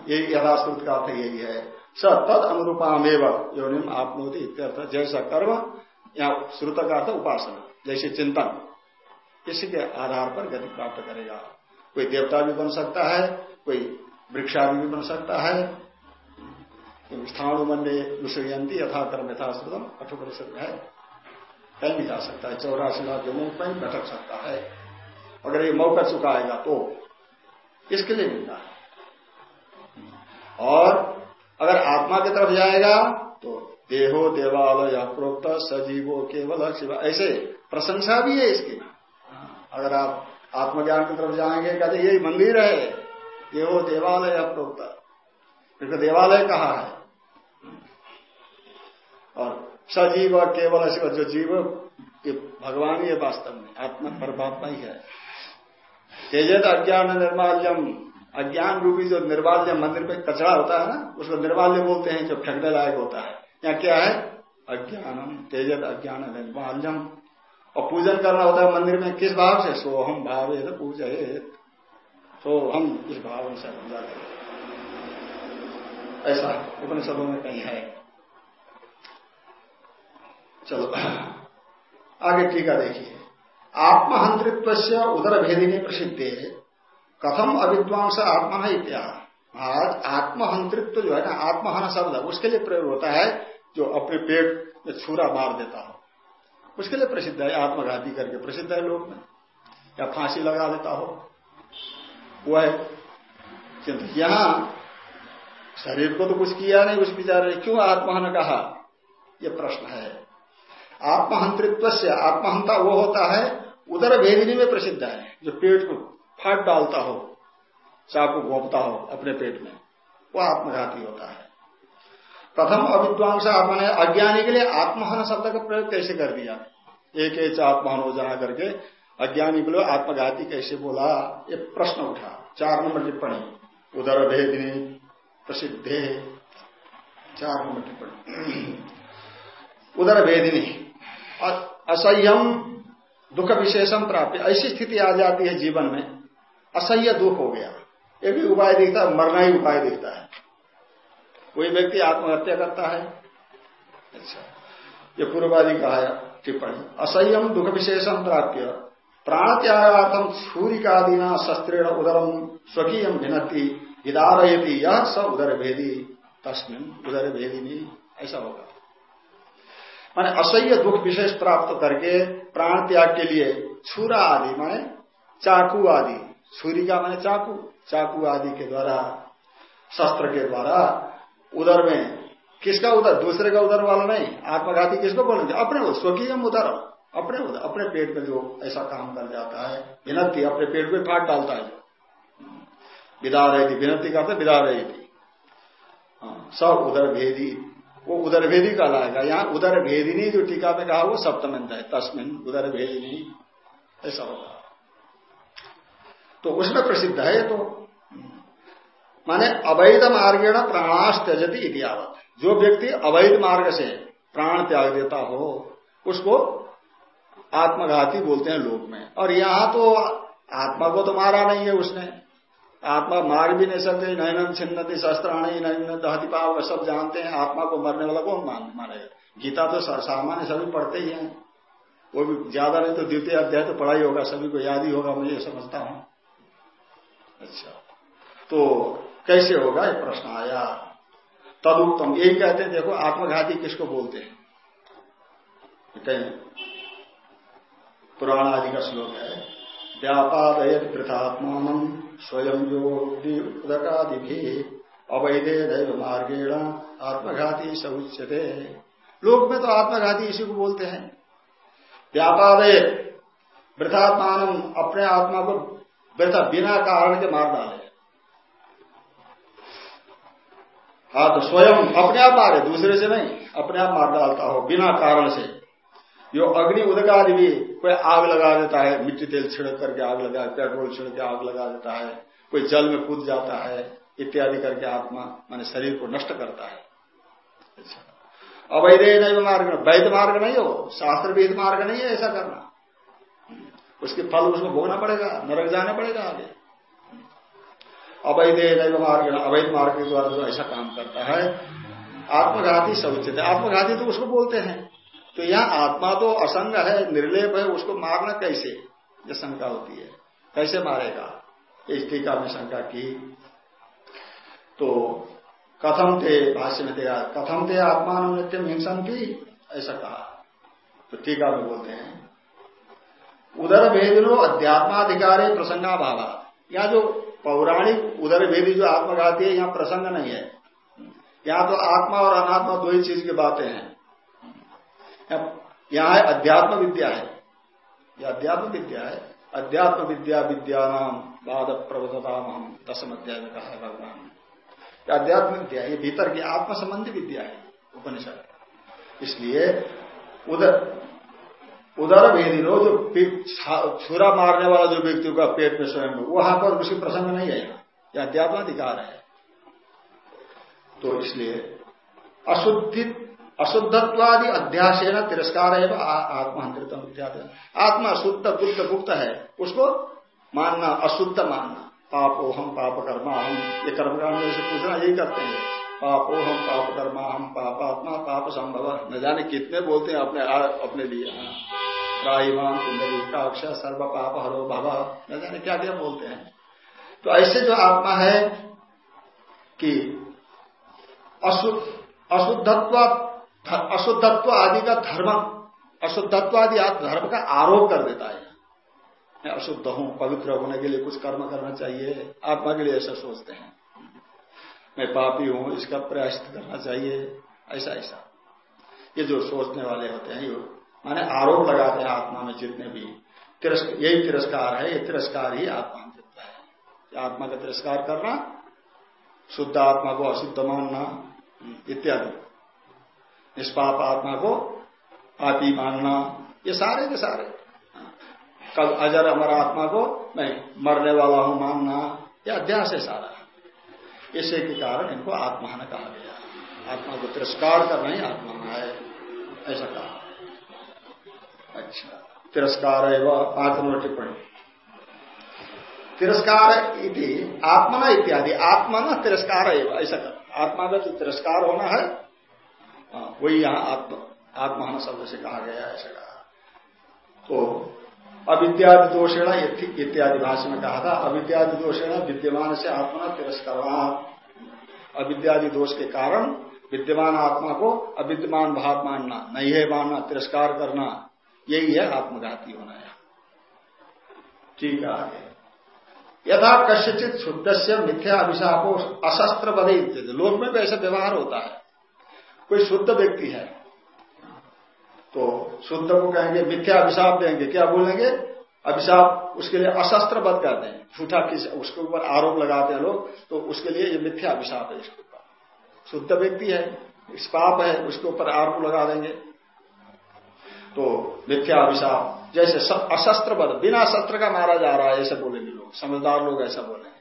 ये यथाश्रुत का अर्थ यही है। स तद अनुरूपामेव योनिम आपनोति इत्यर्थ जैसा कर्म, या श्रुत का अर्थ उपासना, जैसे चिंतन। इसी के आधार पर गति प्राप्त करेगा। कोई देवता भी बन सकता है, कोई वृक्षादि भी बन सकता है। स्थाणु मंडे विषयंती यथा कर्म यथाश्रुतम कठोपरिषद है। कहीं भी जा सकता है, चौरासी लाख ज़मीन कहीं भटक सकता है। अगर ये मौका चुकाएगा तो इसके लिए मिलता है। और अगर आत्मा की तरफ़ जाएगा तो देहो देवालय प्रोक्त सजीवो केवल शिव। ऐसे प्रशंसा भी है इसकी। अगर आप आत्मज्ञान की तरफ़ जाएँगे, कहते यही मंदिर है। देहो देवालय प्रोक्त फिर देवालय कहा है? और सजीव और केवल शिव जो जीव, ये भगवान ही है वास्तव में, आत्मा परमात्मा ही है। तेजत अज्ञान निर्माल्यम, अज्ञान रूपी जो निर्माल्य मंदिर पे कचरा होता है ना, उसको निर्माल्य बोलते हैं, जो फेंकने लायक होता है। यहाँ क्या है? अज्ञानम, तेजत अज्ञान निर्माल्यम। और पूजन करना होता है मंदिर में, किस भाव से? सोहम भाव पूजा तो हम इस भाव से समझा ऐसा उपनिषदों में कहीं है। चलो, आगे टीका देखिए। आत्महंत्रित्व से उदर भेदिनी प्रसिद्ध कथम अविद्वांस आत्मा इत्या आज आत्महंत्रित्व जो है ना, आत्महन शब्द, उसके लिए प्रयोग होता है जो अपने पेट में छुरा मार देता हो। उसके लिए प्रसिद्ध है आत्मघाती करके, प्रसिद्ध है लोग में। या फांसी लगा देता हो। वो है। किंतु यहाँ शरीर को तो कुछ किया नहीं उस विचार ने क्यों आत्महन कहा? यह प्रश्न है। आत्महंत्रित्व से आत्महंता वो होता है, उधर भेदनी में प्रसिद्ध है, जो पेट को फाट डालता हो, चाकू घोपता हो अपने पेट में, वो आत्मघाती होता है। प्रथम अविद्वांस आत्मा ने अज्ञानी के लिए आत्महन शब्द का प्रयोग कैसे कर दिया? एक एक आत्महन हो जाना करके अज्ञानी को आत्मघाती कैसे बोला? ये प्रश्न उठा। चार नंबर टिप्पणी। उदर भेदिनी प्रसिद्धे। चार नंबर टिप्पणी। उदर भेदिनी असह्यम दुख विशेषम प्राप्त ऐसी स्थिति आ जाती है जीवन में। असह्य दुख हो गया। एक भी उपाय दिखता है, मरना ही उपाय दिखता है। कोई व्यक्ति आत्महत्या करता है? अच्छा। ये पूर्वादि कहा टिप्पणी। असह्यम दुख विशेषम प्राप्य। प्राण त्यागार्थम छूरिकादीना शस्त्रेण उदरम स्वकीय भिन्नति विदारयती यह सब उदर भेदी तस्मिन उदर भेदी नहीं ऐसा होगा। माने असह्य दुख विशेष प्राप्त करके प्राण त्याग के लिए छुरा आदि, माने चाकू आदि छुरी का माने चाकू चाकू आदि के द्वारा, शस्त्र के द्वारा उदर में, किसका उदर? दूसरे का उदर वाला नहीं, आत्मघाती किसको बोलेंगे? अपने स्वकीय उदर। अपने अपने पेट में जो ऐसा काम कर जाता है विनती अपने पेट में फाट डालता है विदा रही विनती करते विदा रही थी। हाँ, सब उदर भेदी वो उदर भेदी कहलाएगा। यहाँ उदर भेदिनी जो टीका में कहा वो सप्तमंत है तस्मिन उदर भेदिनी ऐसा होगा। तो उसमें प्रसिद्ध है तो माने अवैध मार्गेण प्राणाश त्यजती इतिहावत जो व्यक्ति अवैध मार्ग से प्राण त्याग देता हो उसको आत्मघाती बोलते हैं लोग में। और यहाँ तो आत्मा को तो मारा नहीं है उसने। आत्मा मार भी नहीं सकते नयनन छिन्नति शस्त्राणी, नयन दहती पाव, सब जानते हैं। आत्मा को मरने वाला कौन मान मारेगा? गीता तो सामान्य सभी पढ़ते ही हैं। वो भी ज़्यादा नहीं तो द्वितीय अध्याय तो पढ़ाई होगा, सभी को याद ही होगा मुझे समझता हूँ। अच्छा तो कैसे होगा ये प्रश्न आया? तदुक्तम, यही कहते हैं, देखो, आत्मघाती किसको बोलते हैं? कहीं पुराण आदि का श्लोक है। व्यापादयत पृथात्मान स्वयं योगादि अवैधे दैव मार्गेण आत्मघाती सउच्यते लोक में तो आत्मघाती इसी को बोलते हैं। व्यापादय वृथात्मान अपने आत्मा को वृथा बिना कारण के मार डाले। हाँ तो स्वयं अपने आप मारे, दूसरे से नहीं, अपने आप मार डालता हो, बिना कारण से। जो अग्नि उदगादि भी कोई आग लगा देता है, मिट्टी तेल छिड़क करके आग लगा, पेट्रोल छिड़क के आग लगा देता है, कोई जल में कूद जाता है, इत्यादि करके आत्मा, माने शरीर को नष्ट करता है। अच्छा। अवैध नहीं मार्ग वैध मार्ग नहीं हो शास्त्र वेद मार्ग नहीं है ऐसा करना। उसके फल उसको भोगना पड़ेगा, नरक जाना पड़ेगा आगे। अवैध नैव मार्ग अवैध मार्ग के द्वारा जो ऐसा काम करता है, आत्मघाती समुचित है। आत्मघाती तो उसको बोलते हैं। तो यहाँ आत्मा तो असंग है, निर्लेप है, उसको मारना कैसे? ये शंका होती है। कैसे मारेगा? इस टीका में शंका की। तो कथम थे भाष्य में तेरा, कथम थे आत्मान नित्यम हिंसन थी ऐसा कहा। तो टीका में बोलते हैं उधर भेदनो प्रसंगा भावा यहाँ जो पौराणिक उदर भेदी जो आत्मघाती है, यहाँ प्रसंग नहीं है। यहाँ तो आत्मा और अनात्मा दो ही चीज़ की बातें हैं। यहाँ है अध्यात्म विद्या है। यह अध्यात्म विद्या है। अध्यात्म विद्या विद्या नाम बाद प्रबोधताम हम दसम अध्याय में कहा है भगवान अध्यात्म विद्या ये भीतर की आत्म संबंधी विद्या है, उपनिषद इसलिए उधर उदर भेदिनो जो छुरा मारने वाला जो व्यक्ति का पेट में स्वयं वहाँ पर उसी प्रसंग नहीं है। यह अध्यात्माधिकार है। तो इसलिए अशुद्धि अशुद्धत्वादि अध्यास न तिरस्कार है आत्महंत्रितम इत्यादि। आत्मा शुद्ध, बुद्ध गुप्त है, उसको मानना, अशुद्ध मानना। पापो हम पाप कर्मा हम ये कर्मकांड से पूछना यही करते हैं। पापो हम पाप कर्मा हम पापात्मा पाप संभव न जाने कितने बोलते हैं अपने अपने लिए राईमान पुण्यकाक्ष सर्व पाप हरो भव। न जाने क्या क्या बोलते हैं। तो ऐसे जो आत्मा है कि अशुद्धत्व अशुद्धत्व आदि का धर्म, अशुद्धत्व आदि धर्म का आरोप कर देता है। मैं अशुद्ध हूँ, पवित्र होने के लिए कुछ कर्म करना चाहिए। आत्मा के लिए ऐसा सोचते हैं। मैं पापी हूँ, इसका प्रयास करना चाहिए। ऐसा ऐसा। ये जो सोचने वाले होते हैं, ये माने आरोप लगाते हैं आत्मा में जितने भी। यही तिरस्कार है, ये तिरस्कार ही आत्मा में है। आत्मा का तिरस्कार करना, शुद्ध आत्मा को अशुद्ध मानना, इत्यादि। निष्पाप आत्मा को पापी मानना ये सारे के सारे। कल अजर अमर आत्मा को मैं मरने वाला हूँ मानना यह अध्यास है सारा। इसी के कारण इनको आत्मान कहा गया। आत्मा को तिरस्कार करना ही आत्मा है ऐसा कहा। अच्छा तिरस्कार है वह पाँच नंबर टिप्पणी। तिरस्कार इति आत्मना इत्यादि आत्मा न तिरस्कार है ऐसा कर आत्मा का जो तिरस्कार होना हाँ, वही यहाँ आत्म शब्द से कहा गया ऐसा कहा। तो अविद्यादि दोषेण इत्यादि भाषा में कहा था अविद्यादि दोषेण विद्यमान से आत्मा तिरस्कार अविद्यादि दोष के कारण विद्यमान आत्मा को अविद्यमान भाव मानना, नहीं है मानना, तिरस्कार करना, यही है आत्मघाती होना है ठीक है यथा कश्यचित शुद्ध से मिथ्या अभिशापो अशस्त्र बधे लोक में भी ऐसा व्यवहार होता है। कोई शुद्ध व्यक्ति है। तो शुद्ध को कहेंगे, मिथ्या अभिशाप देंगे। क्या बोलेंगे? अभिशाप उसके लिए अशस्त्र बद करते हैं झूठा किस, उसके ऊपर आरोप लगाते हैं लोग तो उसके लिए ये मिथ्या अभिशाप है इसके ऊपर। शुद्ध व्यक्ति है, इस पाप है, उसके ऊपर आरोप लगा देंगे। तो मिथ्या अभिशाप, जैसे अशस्त्र बद बिना शस्त्र का मारा जा रहा है, ऐसे बोलेंगे लोग। समझदार लोग ऐसा बोलेंगे।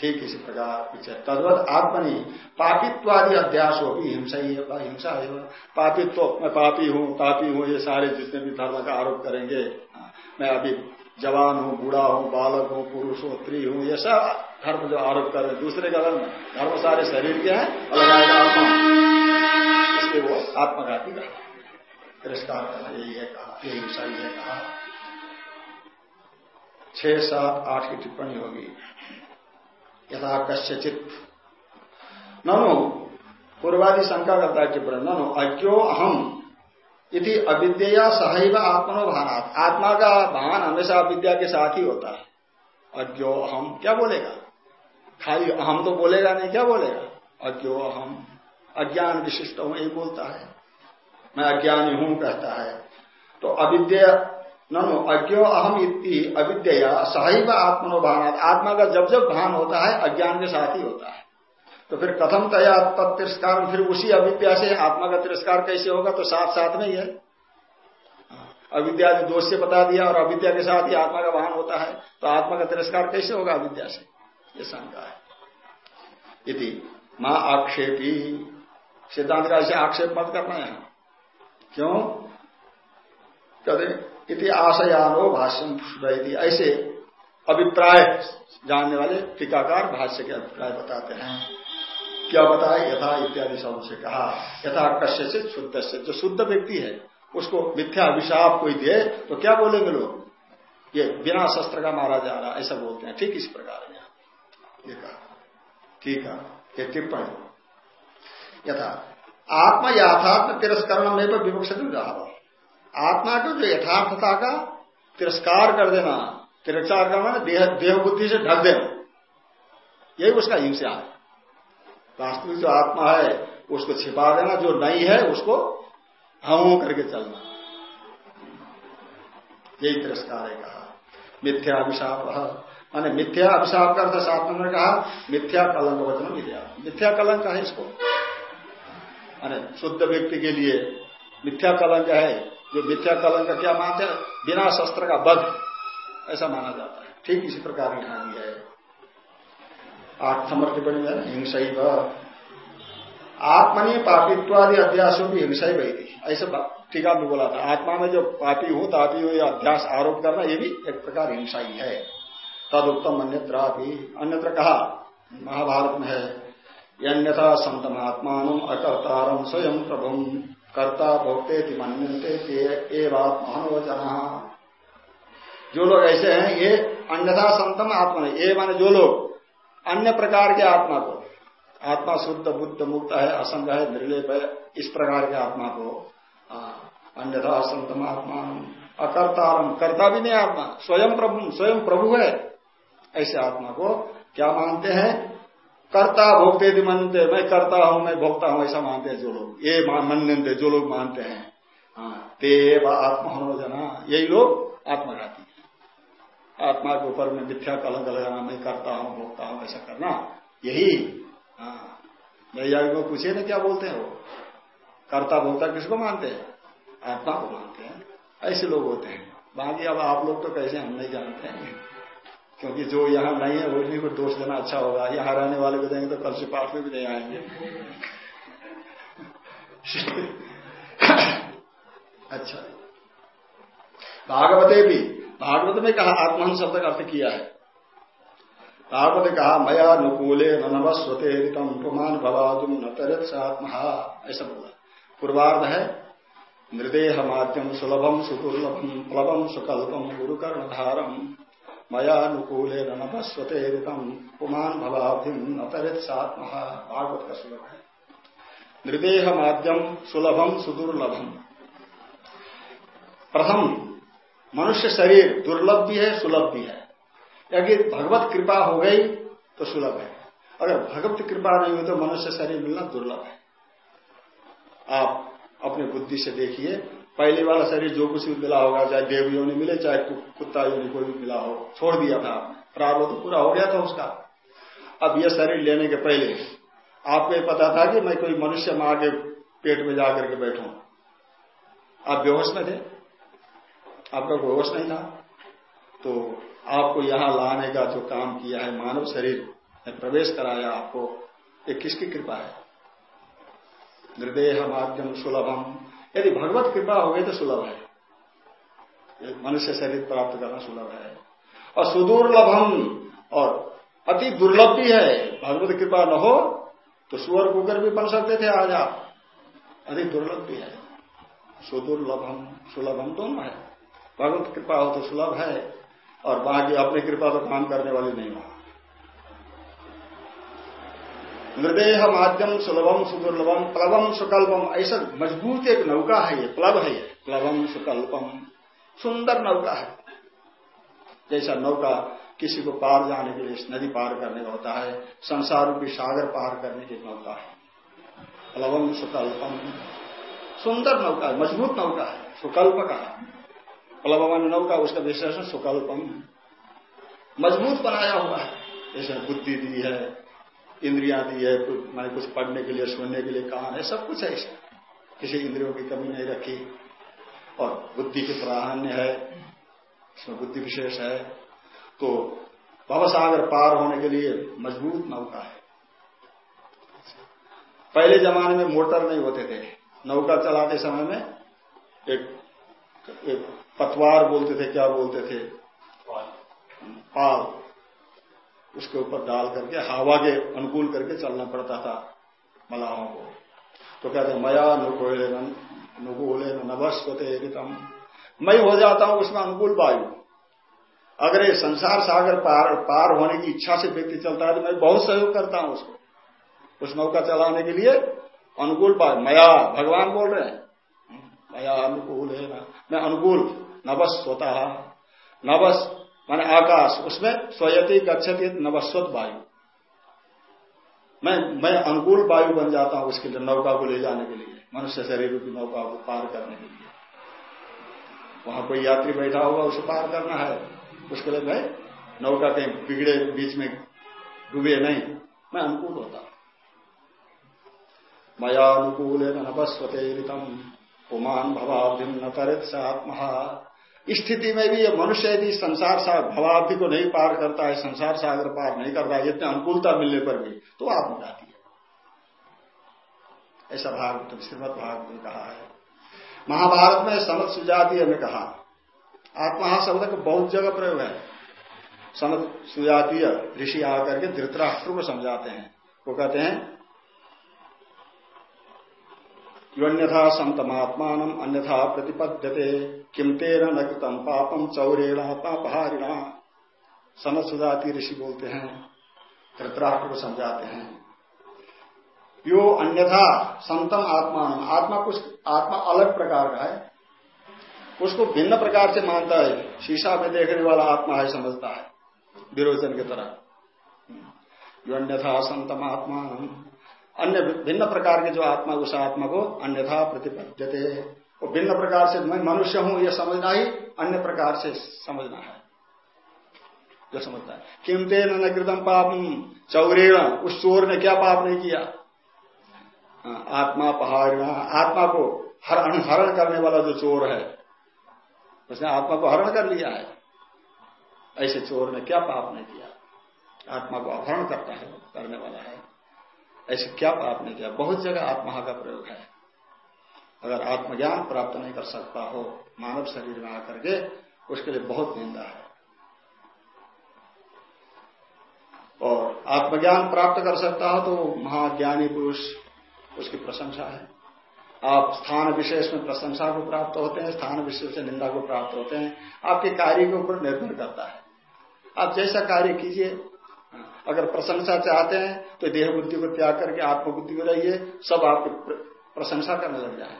ठीक इसी प्रकार तद्वत आत्मनि पापित्वादि अध्यास होगी हिंसा ही है हिंसा है पापित्व, मैं पापी हूँ पापी हूँ, ये सारे जितने भी धर्म का आरोप करेंगे मैं अभी जवान हूँ, बूढ़ा हूँ, बालक हूँ, पुरुष हूँ, स्त्री हूँ, ये सब धर्म जो आरोप कर रहे हैं। दूसरे का धर्म धर्म सारे शरीर के हैं आएगा आत्मा वो आत्मघाती का तिरस्कार करना यही है, कहा हिंसा ही है, कहा। छह, सात, आठ की टिप्पणी होगी। यथा कश्यचित ननो, पूर्वादि शंका करता है टिप्पणी ननो, अज्ञो अहम यदि अविद्या सहैव आत्मनो भानात। आत्मा का भान हमेशा अविद्या के साथ ही होता है। अज्ञो अहम क्या बोलेगा? खाली अहम तो बोलेगा नहीं, क्या बोलेगा? अज्ञो अहम अज्ञान विशिष्ट हूँ, यही बोलता है। मैं अज्ञानी हूँ, कहता है। तो अविद्या नो अज्ञो अहम इति अविद्या सहैव आत्मनो भान आत्मा का जब जब भान होता है, अज्ञान के साथ ही होता है। तो फिर कथम तया तिरस्कार, फिर उसी अविद्या से आत्मा का तिरस्कार कैसे होगा? तो साथ साथ में ही है। अविद्या ने दोष से बता दिया और अविद्या के साथ ही आत्मा का भान होता है। तो आत्मा का तिरस्कार कैसे होगा अविद्या से? ये शंका है। यदि माँ आक्षेपी। सिद्धांत का ऐसे आक्षेप मत करना है क्यों? कहते इति आशयानो भाष्य ऐसे अभिप्राय जानने वाले टीकाकार भाष्य के अभिप्राय बताते हैं। क्या बताए? यथा इत्यादि शब्द से कहा। यथा कश्य से शुद्ध से जो शुद्ध व्यक्ति है, उसको मिथ्या अभिशाप कोई दे तो क्या बोलेंगे लोग? ये बिना शस्त्र का मारा जा रहा, ऐसा बोलते हैं। ठीक इस प्रकार ये कहा। ठीक है। ये टिप्पणी। यथा। आत्मा यथार्थ तिरस्करण में विवक्षित आत्मा को जो यथार्थता का तिरस्कार कर देना तिरक्षार करना देह देह बुद्धि से ढक देना। यही उसका हिंसा है। वास्तविक जो आत्मा है, उसको छिपा देना, जो नहीं है, उसको हम करके चलना। यही तिरस्कार है कहा। मिथ्या अभिशाप मैंने मिथ्या अभिशाप का अर्थ शास्त्र ने कहा, मिथ्या कलंक वचन मिथ्या। मिथ्या कलंक है इसको। मैंने शुद्ध व्यक्ति के लिए मिथ्या कलंक है। जो मिथ्या कलंक क्या मानते हैं? बिना शस्त्र का बध। ऐसा माना जाता है। ठीक इसी प्रकार यहाँ भी है आठ नंबर टिप्पणी में हिंसा ही आत्मनि पापित्वादि अध्यासों की हिंसा ही थी। ऐसे टीका में बोला था, आत्मा में जो पापी हो, तापी हो, या अध्यास आरोप करना, ये भी एक प्रकार हिंसा ही। है तद उत्तम अन्यत्र अन्यत्र कहा? महाभारत में है। अन्यथा संतमात्मान अकर्तारम स्वयं प्रभु कर्ता भोक्ते मनते एवात्मान जना जो लोग ऐसे हैं, ये अन्यथा संतम आत्मा ये माने जो लोग अन्य प्रकार के आत्मा को, आत्मा शुद्ध, बुद्ध, मुक्त है, असंग है, निर्लेप है, इस प्रकार के आत्मा को अन्यथा संतम आत्मा। अकर्तारम करता भी नहीं आत्मा, स्वयं प्रभु स्वयं प्रभु है। ऐसे आत्मा को क्या मानते हैं? कर्ता भोगते थी मानते, मैं करता हूँ, मैं भोगता हूँ, ऐसा मानते हैं जो लोग। ये मनते, जो लोग मानते हैं। हाँ ते आत्मा जना, यही लोग आत्मघाती है। आत्मा के ऊपर में मिथ्या कलंक लगाना मैं करता हूँ भोगता हूँ, ऐसा करना, यही हाँ को पूछे ना क्या बोलते हैं? वो कर्ता भोगता किसको मानते हैं? आत्मा को मानते हैं। ऐसे लोग होते हैं। बाकी अब आप लोग तो कैसे, हम नहीं जानते हैं। क्योंकि जो यहाँ नहीं है उन्हीं को दोष देना अच्छा होगा। यहाँ रहने वाले को देंगे तो कल से पाठ में भी नहीं आएँगे। अच्छा। भागवते भी। भागवत में कहा, आत्महन शब्द का अर्थ किया है। भागवत कहा, मया नुकूले न नवस्वते रितम पुमान भवादुम न तरत आत्मा ऐसा बोला। पूर्वार्ध है नृदेह माध्यम सुलभम सुदुर्लभम प्लवम सुकल्पम गुरुकर्ण मयानुकूल नपस्वते ऋतम। पुमान नतरित सात्मा भागवत का सुलभ है। निर्देह माध्यम सुलभम सुदुर्लभम। प्रथम, मनुष्य शरीर दुर्लभ भी है, सुलभ भी है। यदि भगवत कृपा हो गई तो सुलभ है। अगर भगवत कृपा नहीं हुई तो मनुष्य शरीर मिलना दुर्लभ है। आप अपनी बुद्धि से देखिए पहले वाला शरीर जो कुछ भी मिला होगा, चाहे देव योनि मिले, चाहे कुत्ता योनि कोई भी मिला हो, छोड़ दिया था। प्रारंभ तो पूरा हो गया था उसका। अब यह शरीर लेने के पहले आपको ये पता था कि मैं कोई मनुष्य माँ के पेट में जाकर के बैठू। आप बेहोश में थे। आपका कोई होश नहीं था। तो आपको यहाँ लाने का जो काम किया है, मानव शरीर में प्रवेश कराया आपको, ये किसकी कृपा है? निर्देह माध्यम सुलभम। यदि भगवत कृपा हो गई तो सुलभ है। मनुष्य शरीर प्राप्त करना सुलभ है। और सुदुर्लभम और अति दुर्लभ भी है। भगवत कृपा न हो तो सुअर कुकर भी बन सकते थे आज आप। अति दुर्लभ भी है। सुदुर्लभम, सुलभम दोनों है। भगवत कृपा हो तो सुलभ है। और बाकी अपनी कृपा तो काम करने वाली नहीं हो। मृदेह माध्यम सुलभम सुदुर्लभम प्लवम सुकल्पम ऐसा मज़बूत एक नौका है ये प्लव है ये। प्लवम सुकल्पम सुंदर नौका है। जैसा नौका किसी को पार जाने के लिए नदी पार करने का होता है संसार रूपी सागर पार करने की नौका है। प्लवम सुकल्पम सुंदर नौका है मज़बूत नौका है सुकल्प का। प्लवमान नौका उसका विशेषण सुकल्पम मज़बूत बनाया हुआ है जैसे बुद्धि दी है इंद्रिया दी है मैंने कुछ पढ़ने के लिए सुनने के लिए कान है सब कुछ है इसमें किसी इंद्रियों की कमी नहीं रखी। और बुद्धि के प्राधान्य है इसमें बुद्धि विशेष है। तो भवसागर पार होने के लिए मज़बूत नौका है। पहले जमाने में मोटर नहीं होते थे। नौका चलाते समय में एक, एक पतवार बोलते थे क्या बोलते थे? पाल। उसके ऊपर डाल करके हवा के अनुकूल करके चलना पड़ता था मलाहों को। तो कहते मया नुकोले नुकूले नभस्वते मैं हो जाता हूँ उसमें अनुकूल वायु। अगर ये संसार सागर पार पार होने की इच्छा से व्यक्ति चलता है तो मैं बहुत सहयोग करता हूँ उसको। उस नौका चलाने के लिए अनुकूल वायु। मया, भगवान बोल रहे हैं, मया अनुकूल है ना। मैं अनुकूल नवस होता नवस माने आकाश, उसमें स्वयति गच्छति नवस्वत वायु। मैं मैं अनुकूल वायु बन जाता हूँ उसके लिए नौका को ले जाने के लिए, मनुष्य शरीर की नौका को पार करने के लिए। वहाँ कोई यात्री बैठा होगा उसे पार करना है, उसके लिए मैं नौका कहीं बिगड़े बीच में डूबे नहीं, मैं अनुकूल होता मया अनुकूल नवस्वते पुमान भवाब्धि न तरित आत्मा स्थिति में भी ये मनुष्य यदि संसार सागर भवाब्धि को नहीं पार करता है, संसार सागर पार नहीं करता है, इतनी अनुकूलता मिलने पर भी तो आप मिटाती है। ऐसा भाग श्रीमद भाग ने कहा है। महाभारत में समत सुजातीय में कहा, आत्मा शब्द का बहुत जगह प्रयोग है। समत सुजातीय, ऋषि आकर के धृतराष्ट्र को समझाते हैं। वो कहते हैं योन्यथा संतमात्मान अन्यथा प्रतिपद्यते। किम तेरा न कृतम पापम चौरेणा पापहारिणा। सुधाती ऋषि बोलते हैं, धृतराष्ट्र को समझाते हैं। यो अन्यथा संतम आत्मान आत्मा कुछ आत्मा अलग प्रकार का है। उसको भिन्न प्रकार से मानता है। शीशा में देखने वाला आत्मा है, समझता है। विरोचन की तरह। यो अन्यथा संतम आत्मान अन्य भिन्न प्रकार के जो आत्मा उस आत्मा को अन्यथा प्रतिपद्यते वो भिन्न प्रकार से मैं मनुष्य हूँ यह समझना ही अन्य प्रकार से समझना है। जो समझता है। किमते न कृतम पाप चौरेण उस चोर ने क्या पाप नहीं किया? हाँ, आत्मा पहाड़िणा आत्मा को हरण हरण करने वाला जो चोर है उसने आत्मा को हरण कर लिया है। ऐसे चोर ने क्या पाप नहीं किया? आत्मा को अपहरण करता है करने वाला है। ऐसे क्या पाप नहीं किया? बहुत जगह आत्मा का प्रयोग है। अगर आत्मज्ञान प्राप्त नहीं कर सकता हो, मानव शरीर में आकर के, उसके लिए बहुत निंदा है। और आत्मज्ञान प्राप्त कर सकता हो तो महाज्ञानी पुरुष, उसकी प्रशंसा है। आप स्थान विशेष में प्रशंसा को प्राप्त होते हैं, स्थान विशेष से निंदा को प्राप्त होते हैं। आपके कार्य के ऊपर निर्भर करता है। आप जैसा कार्य कीजिए अगर प्रशंसा चाहते हैं तो देह बुद्धि को त्याग करके आत्मबुद्धि में रहिए, सब आपकी प्रशंसा करने लग जाए।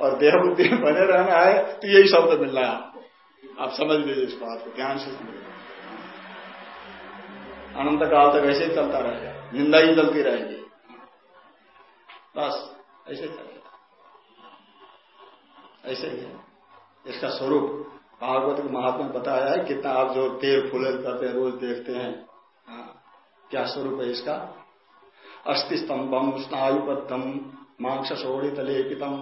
और देह बुद्धि में बने रहना है तो यही शब्द मिल रहा है आपको। आप समझ लीजिए इस बात को, ध्यान से समझ अनंत काल तक ऐसे ही चलता रहेगा, निंदा ही चलती रहेगी। बस, ऐसे चलेगा ऐसे ही है, इसका स्वरूप। भागवत के महात्मा बताया है कितना आप जो तेल फूल करते हैं रोज देखते हैं। हाँ, क्या स्वरूप है इसका? अस्थि स्तंभम स्नायुबद्धम मांस शोड़ित लेपितम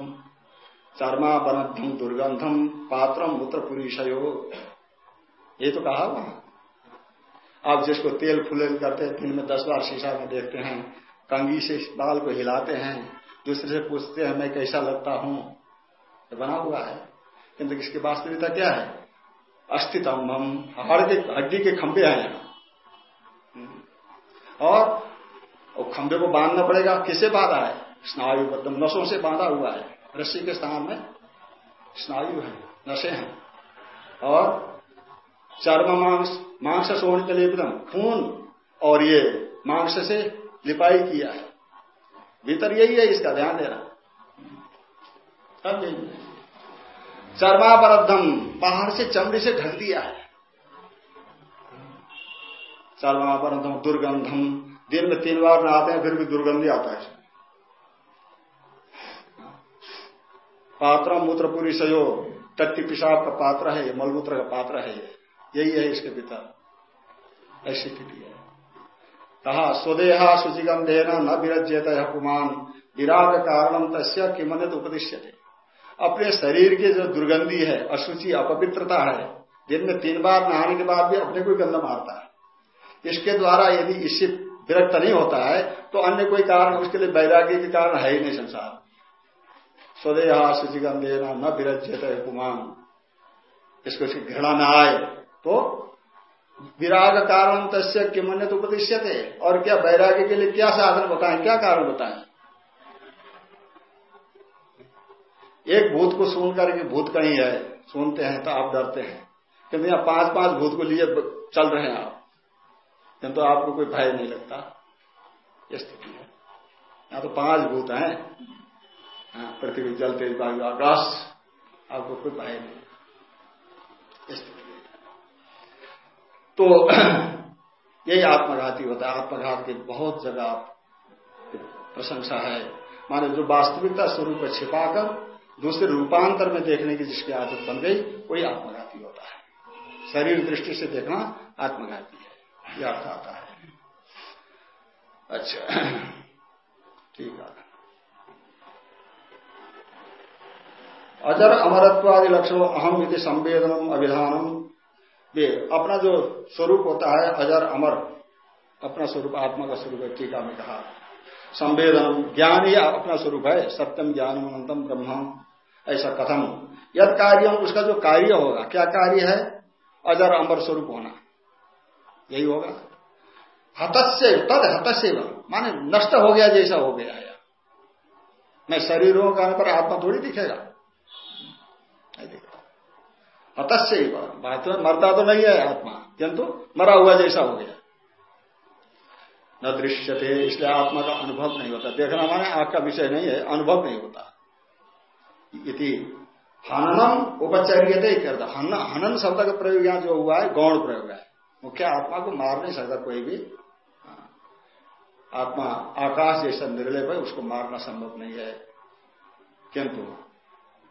चर्मा बनद्धम दुर्गंधम पात्रम मूत्र पुरीषयो ये तो कहा वहाँ आप जिसको तेल फुलेल करते हैं दिन में दस बार शीशा में देखते हैं कंगी से बाल को हिलाते हैं दूसरे से पूछते हैं मैं कैसा लगता हूँ? तो बना हुआ है। किंतु इसकी वास्तविकता क्या है? अस्थितम हम हड़ के हड्डी के खंभे हैं और और खंभे को बांधना पड़ेगा। किसे बांधा है? स्नायु बदम नसों से बांधा हुआ है। रस्सी के स्थान में स्नायु है नशे हैं। और चर्म मांस मांस सोहन के लिए एकदम खून और ये मांस से लिपाई किया है। भीतर यही है, इसका ध्यान देना। सब यही चर्मापरद्धम पहाड़ से चमड़ी से ढक दिया है। चर्मापरद्धम दुर्गंधम। दिन में तीन बार नहाते हैं, फिर भी दुर्गंधी आता है। पात्र मूत्रपुरी सयो, टट्टी पिशाब का पात्र है मलमूत्र का पात्र है यही है इसके पिता। ऐसी स्थिति है। कहा स्वदेहा शुचिगंधेन न विरज्यत है पुमान। विराग कारणम तस्य किमनित उपदिश्य थे अपने शरीर की जो दुर्गंधी है, अशुचि, अपवित्रता है दिन में तीन बार नहाने के बाद भी अपने को गंध मारता है। इसके द्वारा यदि इससे विरक्त नहीं होता है तो अन्य कोई कारण उसके लिए वैराग्य के कारण है ही नहीं संसार। स्वदेहा शुचिगंधे न विरज्यत है कुमान इसको घृणा न आए तो विराग कारण तस्य किमन्य तो उपदिश्य और क्या वैराग्य के लिए क्या साधन बताएँ, क्या कारण बताएँ? एक भूत को सुन करके भूत कहीं है सुनते हैं तो आप डरते हैं। क्योंकि यहाँ पाँच पाँच भूत को लिए चल रहे हैं आप। किंतु तो आपको कोई भय नहीं लगता। ये स्थिति है। यहाँ तो पाँच भूत हैं। हाँ, पृथ्वी जल तेज वायु आकाश। आपको कोई भय नहीं। तो यही आत्मघाती होता है। आत्मघात की बहुत जगह प्रशंसा है। माने जो वास्तविकता स्वरूप छिपाकर दूसरे रूपांतर में देखने की जिसकी आदत बन गई, वही आत्मघाती होता है। शरीर दृष्टि से देखना आत्मघाती है, यह अर्थ आता है। अच्छा ठीक है। अजर अमरत्वादि लक्षण अहम यदि संवेदनम, अभिधानम। वे अपना जो स्वरूप होता है, अजर अमर, अपना स्वरूप, आत्मा का स्वरूप है, टीका में कहा। संवेदनम। ज्ञान ही अपना स्वरूप है। सत्यम ज्ञान अनंतम ब्रह्म ऐसा कथम। यद कार्य उसका जो कार्य होगा, क्या कार्य है? अजर अमर स्वरूप होना। यही होगा। हतस्य, तद हतस्य माने नष्ट हो गया, जैसा हो गया है। मैं शरीर हो कहने पर आत्मा थोड़ी दिखेगा। हतस्य मरता तो नहीं है आत्मा, किंतु मरा हुआ जैसा हो गया। न दृश्य थे इसलिए आत्मा का अनुभव नहीं होता। देखना माने आँख का विषय नहीं है, अनुभव नहीं होता। इति हननम उपचर्य करता। हनन शब्द का प्रयोग यहाँ जो हुआ है, गौण प्रयोग है। मुख्य आत्मा को मार नहीं सकता कोई भी। हाँ। आत्मा आकाश जैसा निर्लय है, उसको मारना संभव नहीं है। किंतु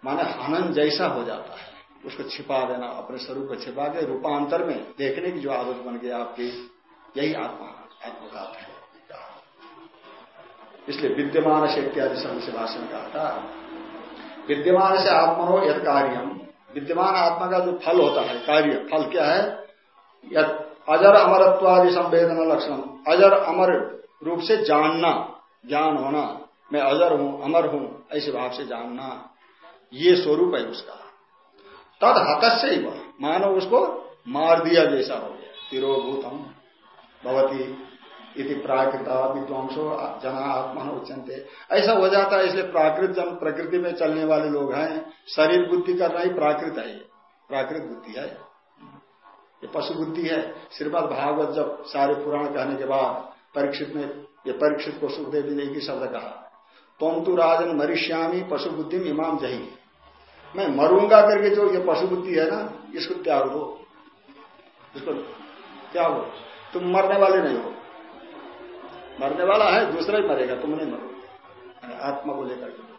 माने हनन जैसा हो जाता है। उसको छिपा देना, अपने स्वरूप को छिपा के रूपांतर में देखने की जो आदत बन गई आपकी, यही आत्मा है इसलिए विद्यमान से इत्यादि शब्द से भाषण का था विद्यमान से आत्मनो यद कार्यम। विद्यमान आत्मा का जो फल होता है, कार्य, फल क्या है? यद अजर अमरत्वादि संवेदना लक्षण अजर अमर रूप से जानना, ज्ञान होना। मैं अजर हूँ, अमर हूँ, ऐसे भाव से जानना। ये स्वरूप है उसका। तद हतस्य ही मानो उसको मार दिया जैसा हो गया। तिरोभूतम। भवती इति प्राकृत विद्वांसो जना आत्मा उच्चनते ऐसा हो जाता है, इसलिए प्राकृत जन प्रकृति में चलने वाले लोग हैं, शरीर बुद्धि करना ही प्राकृत है प्राकृत बुद्धि है। ये पशु बुद्धि है। श्रीमद भागवत जब सारे पुराण कहने के बाद परीक्षित में ये परीक्षित को सुखदेव जी ने एक शब्द कहा तुम तो राजन मरिष्यामी, पशु बुद्धि इमाम जही। मैं मरूँगा करके जो ये पशु बुद्धि है ना, इसको त्याग दो। इसको त्याग दो। तुम मरने वाले नहीं हो। मरने वाला है, दूसरा ही मरेगा, तुम नहीं मरोगे। आत्मा को लेकर के।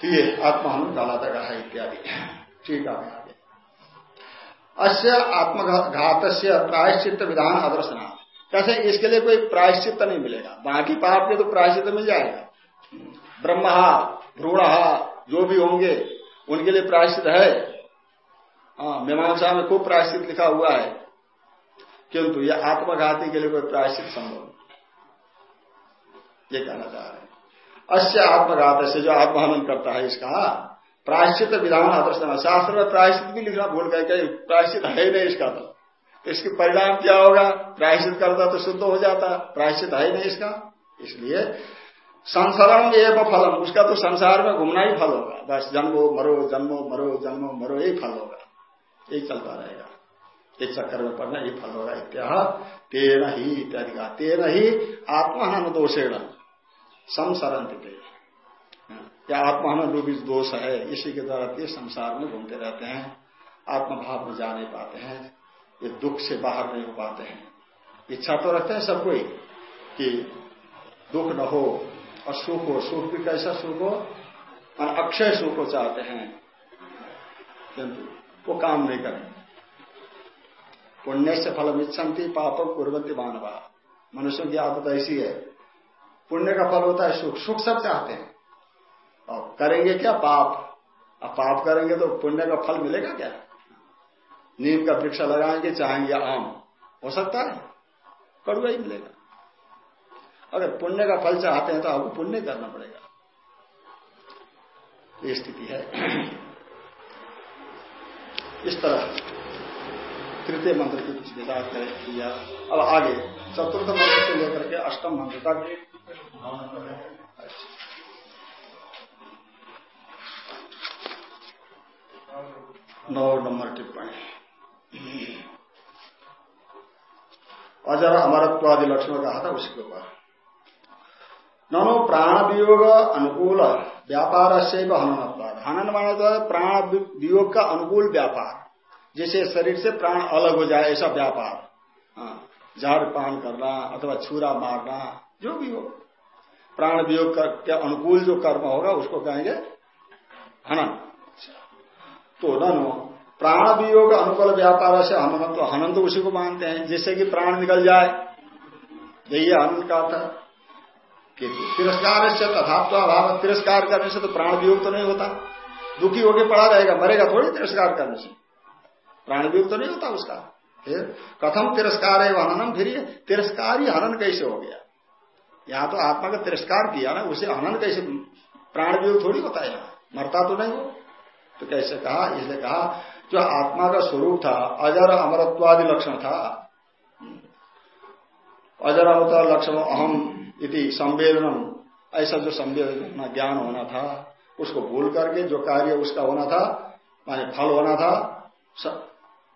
तो ये आत्मा हम डाला तक है इत्यादि। ठीक है, आगे। अश्य आत्मघात से प्रायश्चित विधान अदर्शना कैसे? इसके लिए कोई प्रायश्चित नहीं मिलेगा। बाकी पाप के तो प्रायश्चित मिल जाएगा। ब्रह्मा, भ्रूण, जो भी होंगे, उनके लिए प्रायश्चित है। हाँ मीमांसा में खूब प्रायश्चित लिखा हुआ है। किंतु यह आत्मघाती के लिए कोई प्रायश्चित संभव ये कहना चाह रहे हैं। अश्य आत्मघात से जो आत्महनन करता है इसका, प्रायश्चित विधान आदर्शन शास्त्र में प्रायश्चित भी लिखना भूल गए कहीं प्रायश्चित है नहीं इसका तो। इसके परिणाम क्या होगा? प्रायश्चित करता तो शुद्ध हो जाता। प्रायश्चित है नहीं इसका। इसलिए संसारण एवं फलम, उसका तो संसार में घूमना ही फल होगा। बस जन्मो मरो जन्मो मरो जन्मो मरो, यही फल होगा। यही चलता रहेगा। एक चक्कर में पढ़ना ये फल होगा इत्या तेन ही इत्यादि का तेन ही आत्महन दोषेण संसरण थे या आत्महन रूपी दोष है, इसी के द्वारा ये संसार में घूमते रहते हैं, आत्मभाव में जा नहीं पाते हैं, ये दुख से बाहर नहीं हो पाते हैं। इच्छा तो रखते हैं सब कोई, कि दुख न हो और सुख हो। सुख भी कैसा सुख हो? अक्षय सुख को चाहते हैं, किंतु वो काम नहीं करें पुण्य से फल इच्छन्ति पापम कुरबंती मानवा। मनुष्यों की आदत ऐसी है। पुण्य का फल होता है सुख। सुख सब चाहते हैं। और करेंगे क्या पाप? अब पाप करेंगे तो पुण्य का फल मिलेगा क्या? नीम का वृक्ष लगाएँगे, चाहेंगे आम। हो सकता है? कड़ुआ ही मिलेगा। अगर पुण्य का फल चाहते हैं तो आपको पुण्य करना पड़ेगा। ये स्थिति है। इस तरह। तृतीय मंत्र की कुछ विचार करें, किया। अब आगे, चतुर्थ मंत्र से लेकर के अष्टम मंत्र तक। नौ नंबर टिप्पणी। अजर अमरत्वादि लक्ष्मण कहा था उसके ऊपर। नो प्राण वियोग अनुकूल व्यापार से हनन हनन माने तो प्राण वियोग का अनुकूल व्यापार। जैसे शरीर से प्राण अलग हो जाए ऐसा व्यापार। हाँ। झाड़ पान करना अथवा छुरा मारना जो भी हो। प्राण वियोग के अनुकूल जो कर्म होगा उसको कहेंगे हनन। तो नो प्राण वियोग अनुकूल व्यापार से हनन तो हनन तो उसी को मानते हैं जिससे कि प्राण निकल जाए। यही हनन का कि तिरस्कार से तथात्व अभाव तिरस्कार करने से तो प्राण वियोग तो नहीं होता। दुखी होकर पड़ा रहेगा मरेगा थोड़ी तिरस्कार करने से। प्राण वियोग तो नहीं होता उसका। फिर कथम तिरस्कार है हननम, फिर तिरस्कार ही हनन कैसे हो गया? यहाँ तो आत्मा का तिरस्कार किया ना, उसे हनन कैसे प्राण वियोग थोड़ी होता है मरता तो नहीं हो तो कैसे कहा? इसलिए कहा, जो आत्मा का स्वरूप था, अजर अमरत्वादि लक्षण था। अजर अमृत लक्षण अहम इति संवेदन ऐसा जो संवेदन ज्ञान होना था, उसको भूल करके जो कार्य उसका होना था, माने फल होना था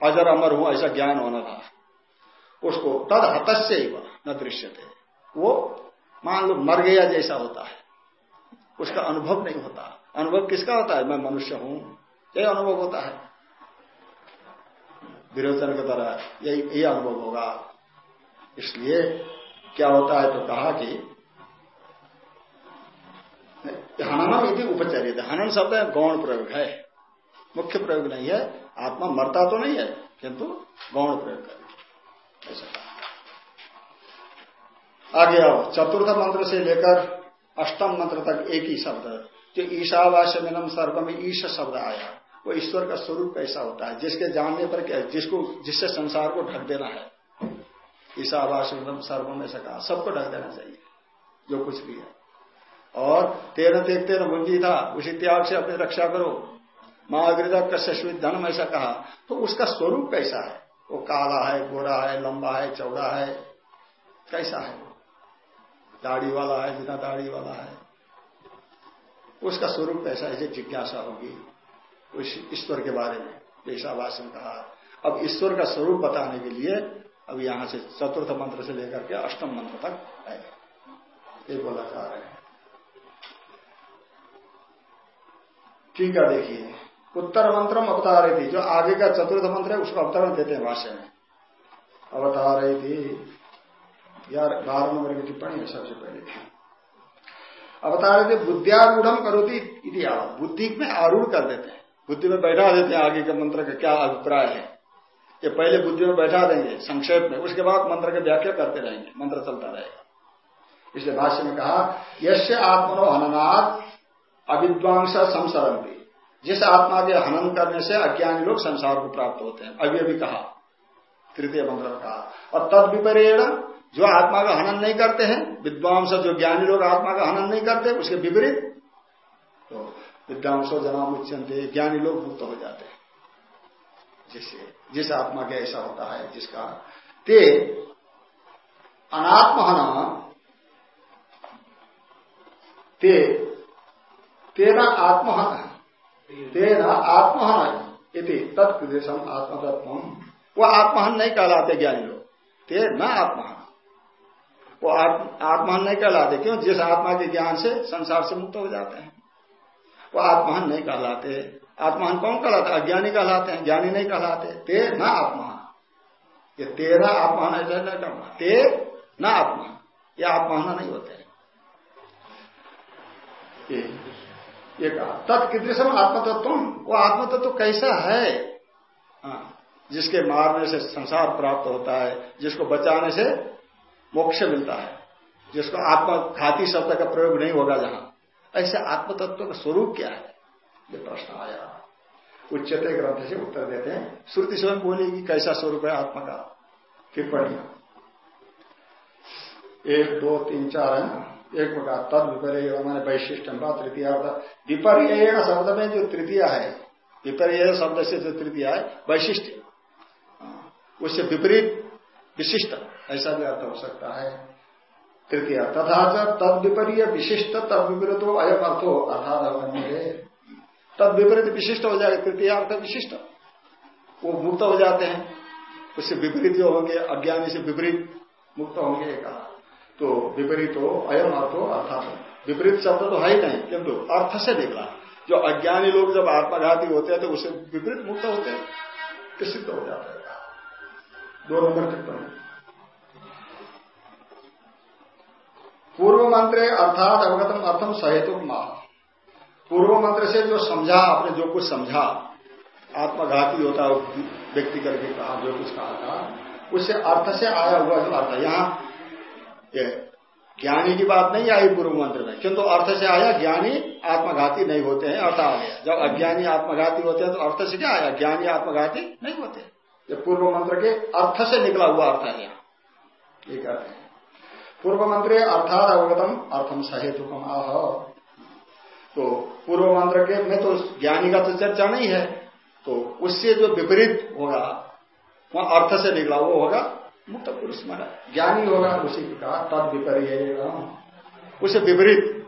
अजर अमर हूँ, ऐसा ज्ञान होना था। उसको तद हतस्य ही न दृश्य थे वो मान लो मर गया जैसा होता है। उसका अनुभव नहीं होता। अनुभव किसका होता है? मैं मनुष्य हूँ। यही अनुभव होता है। विरोचन की तरह यही यही अनुभव होगा। इसलिए क्या होता है तो कहा कि हननम यदि उपचर्य हनन शब्द गौण प्रयोग है। मुख्य प्रयोग नहीं है। आत्मा मरता तो नहीं है, किंतु गौण प्रयोग कर आगे आओ, चतुर्थ मंत्र से लेकर अष्टम मंत्र तक एक ही शब्द। है जो ईशावास्य मिनम सर्व में ईश शब्द आया, वो ईश्वर का स्वरूप कैसा होता है? जिसके जानने पर क्या, जिसको, जिससे संसार को ढक देना है। ईशावास्य मिनम सर्वम ऐसा कहा, सबको ढक देना चाहिए, जो कुछ भी है। और तेरह देखते न मुंजी था, उसी त्याग से अपनी रक्षा करो। महागृदा कश्यस्वित धनम ऐसा कहा तो उसका स्वरूप कैसा है? वो काला है, गोरा है, लंबा है, चौड़ा है, कैसा है? दाढ़ी वाला है बिना दाढ़ी वाला है। उसका स्वरूप कैसा है? जिज्ञासा होगी उस ईश्वर के बारे में पेशावास ने कहा। अब ईश्वर का स्वरूप बताने के लिए अब यहाँ से चतुर्थ मंत्र से लेकर के अष्टम मंत्र तक है ये बोला जा रहे हैं। ठीक है, देखिए। उत्तर मंत्र अवतार थी जो। आगे का चतुर्थ मंत्र है, उसको अवतरण देते हैं भाष्य में। अवतार थी यार, बारह नंबर की टिप्पणी है सबसे पहले। अवतार थे बुद्धियारूढ़ करोती बुद्धि में आरूढ़ कर देते हैं। बुद्धि में बैठा देते हैं आगे के मंत्र का क्या अभिप्राय है। ये पहले बुद्धि में बैठा देंगे, संक्षेप में। उसके बाद मंत्र की व्याख्या करते रहेंगे। मंत्र चलता रहेगा। इसलिए भाष्य में कहा यश आत्मनो हननाथ अविद्वांस संसरण जिस आत्मा के हनन करने से अज्ञानी लोग संसार को प्राप्त होते हैं। अभी अभी कहा, तृतीय मंत्र में कहा, और तद विपरीत, जो आत्मा का हनन नहीं करते हैं, विद्वांस जो ज्ञानी लोग आत्मा का हनन नहीं करते, उसके विपरीत तो विद्वांसो जनाम उच्चनते ज्ञानी लोग मुक्त हो जाते हैं। जिससे जिस आत्मा के ऐसा होता है, जिसका, ते अनात्महन, ते, तेरा आत्महन तेरा आत्महन इति तत्प्रदेशम आत्मतत्व वो आत्महन नहीं कहलाते ज्ञानी लोग। ते न आत्महन। वो आत्महन नहीं कहलाते। क्यों? जिस आत्मा के ज्ञान से संसार से मुक्त हो जाते हैं। वो आत्महन नहीं कहलाते। आत्महन कौन कहलाते? अज्ञानी कहलाते हैं। ज्ञानी नहीं कहलाते। ते न आत्महन। ये तेरा आत्महन ऐसा नहीं करना ते न आत्महन। ये आत्महन नहीं होते। ये कहा तत्कीदृशम आत्मतत्व वो आत्मतत्व कैसा है? हाँ, जिसके मारने से संसार प्राप्त होता है जिसको बचाने से मोक्ष मिलता है जिसको आत्मा खाती शब्द का प्रयोग नहीं होगा जहाँ। ऐसे आत्मतत्व का स्वरूप क्या है? ये प्रश्न आया उच्चते ग्रंथ से उत्तर देते हैं। श्रुति स्वयं बोलेगी कैसा स्वरूप है आत्मा का? टिप्पणी एक दो तीन चार है ना? एक प्रकार तद विपर्य मैंने वैशिष्ट तृतीय होता विपर्य शब्द में जो तृतीय है। विपर्य शब्द से जो तृतीय है वैशिष्ट उससे विपरीत विशिष्ट ऐसा भी अर्थ हो सकता है। तृतीय, तथा तद विपरीय विशिष्ट, तद विपरीत हो अयम अर्थो अर्थात तद विपरीत विशिष्ट हो जाएगा तृतीय अर्थ विशिष्ट। वो मुक्त हो जाते हैं। उससे विपरीत जो होंगे, अज्ञानी से विपरीत मुक्त होंगे कहा। तो विपरीत हो अयम अर्थो अर्थात। विपरीत शब्द तो है ही नहीं किंतु अर्थ से निकला। जो अज्ञानी लोग जब आत्मघाती होते हैं तो उससे विपरीत मुक्त होते हैं। सिद्ध हो जाता है। दो नंबर टिप्पणी। पूर्व मंत्र अर्थात अवगतम अर्थम सहेतु पूर्व मंत्र से जो समझा आपने, जो कुछ समझा, आत्मघाती होता है व्यक्ति करके कहा, जो कुछ कहा था, उससे अर्थ से आया हुआ जो अर्थ यहाँ ज्ञानी की बात नहीं आई पूर्व मंत्र में। किंतु अर्थ से आया ज्ञानी आत्मघाती नहीं होते हैं, अर्थ आ गया। जब अज्ञानी आत्मघाती होते हैं तो अर्थ से क्या आया? ज्ञानी आत्मघाती नहीं होते। ये पूर्व मंत्र के अर्थ से निकला हुआ अर्थ है यहाँ ये कहते हैं? पूर्व मंत्र अर्थात अवगतम, अर्थम सहेतुकम, आह। तो पूर्व मंत्र के में तो ज्ञानी का तो चर्चा नहीं है तो उससे जो विपरीत होगा, वह अर्थ से निकला वो होगा मुक्त पुरुष माना ज्ञानी होगा, उसी का तद विपरीय उसे विपरीत।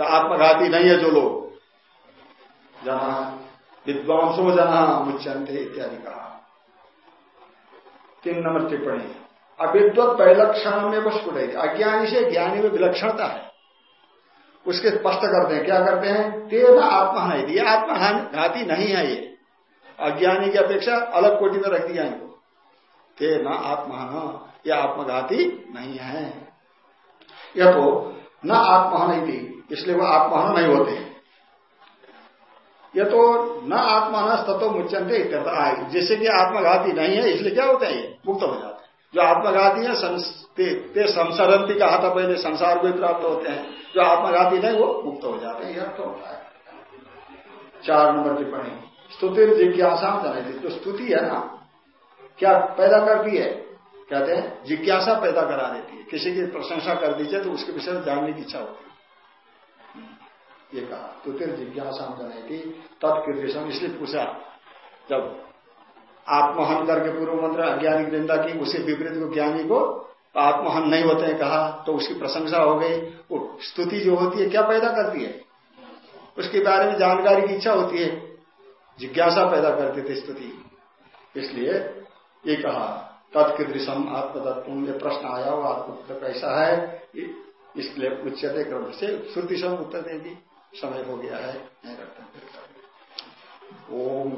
आत्मघाती नहीं है जो लोग। जना विद्वांसो जना मुच्यंते इत्यादि कहा। तीन नंबर टिप्पणी। अविद्वत परिलक्षण में वो स्फुट अज्ञानी से ज्ञानी में विलक्षणता है। उसके स्पष्ट करते हैं। क्या करते हैं? तेज आत्महानि ये आत्मघाती नहीं है ये। अज्ञानी की अपेक्षा अलग कोटि में रख दिया इनको। ते न आत्महन, ये आत्मघाती नहीं है। यह तो न आत्महन थी इसलिए वह आत्महन नहीं होते। ये तो न आत्महन तत्व मुच्यंते आए जिससे कि आत्मघाती नहीं है, इसलिए क्या होता है? ये मुक्त हो जाते हैं। जो आत्मघाती है ते संसरंती कहा था पहले, संसार को प्राप्त होते हैं। जो आत्मघाती नहीं, वो मुक्त हो जाते हैं यह तो होता है। चार नंबर टिप्पणी स्तुति जिज्ञासा जो स्तुति है ना क्या पैदा करती है? कहते हैं, जिज्ञासा पैदा करा देती है। किसी की प्रशंसा कर दीजिए तो उसके विषय में जानने की इच्छा होती है। ये कहा। तो फिर जिज्ञासा जनित तत्कृषम इसलिए पूछा, जब आत्महन करके पूर्व मंत्र अज्ञानी निंदा की उसे विपरीत को ज्ञानी को आत्महन नहीं होते हैं कहा तो उसकी प्रशंसा हो गई। वो स्तुति जो होती है, क्या पैदा करती है? उसके बारे में जानकारी की इच्छा होती है। जिज्ञासा पैदा करते थे स्तुति। इसलिए ये कहा, तत्कृदृशम आत्मतत्व ये प्रश्न आया वो आत्मतत्व कैसा है? इसलिए उच्चते क्रम से श्रुति सम उत्तर देगी समय हो गया है। ओम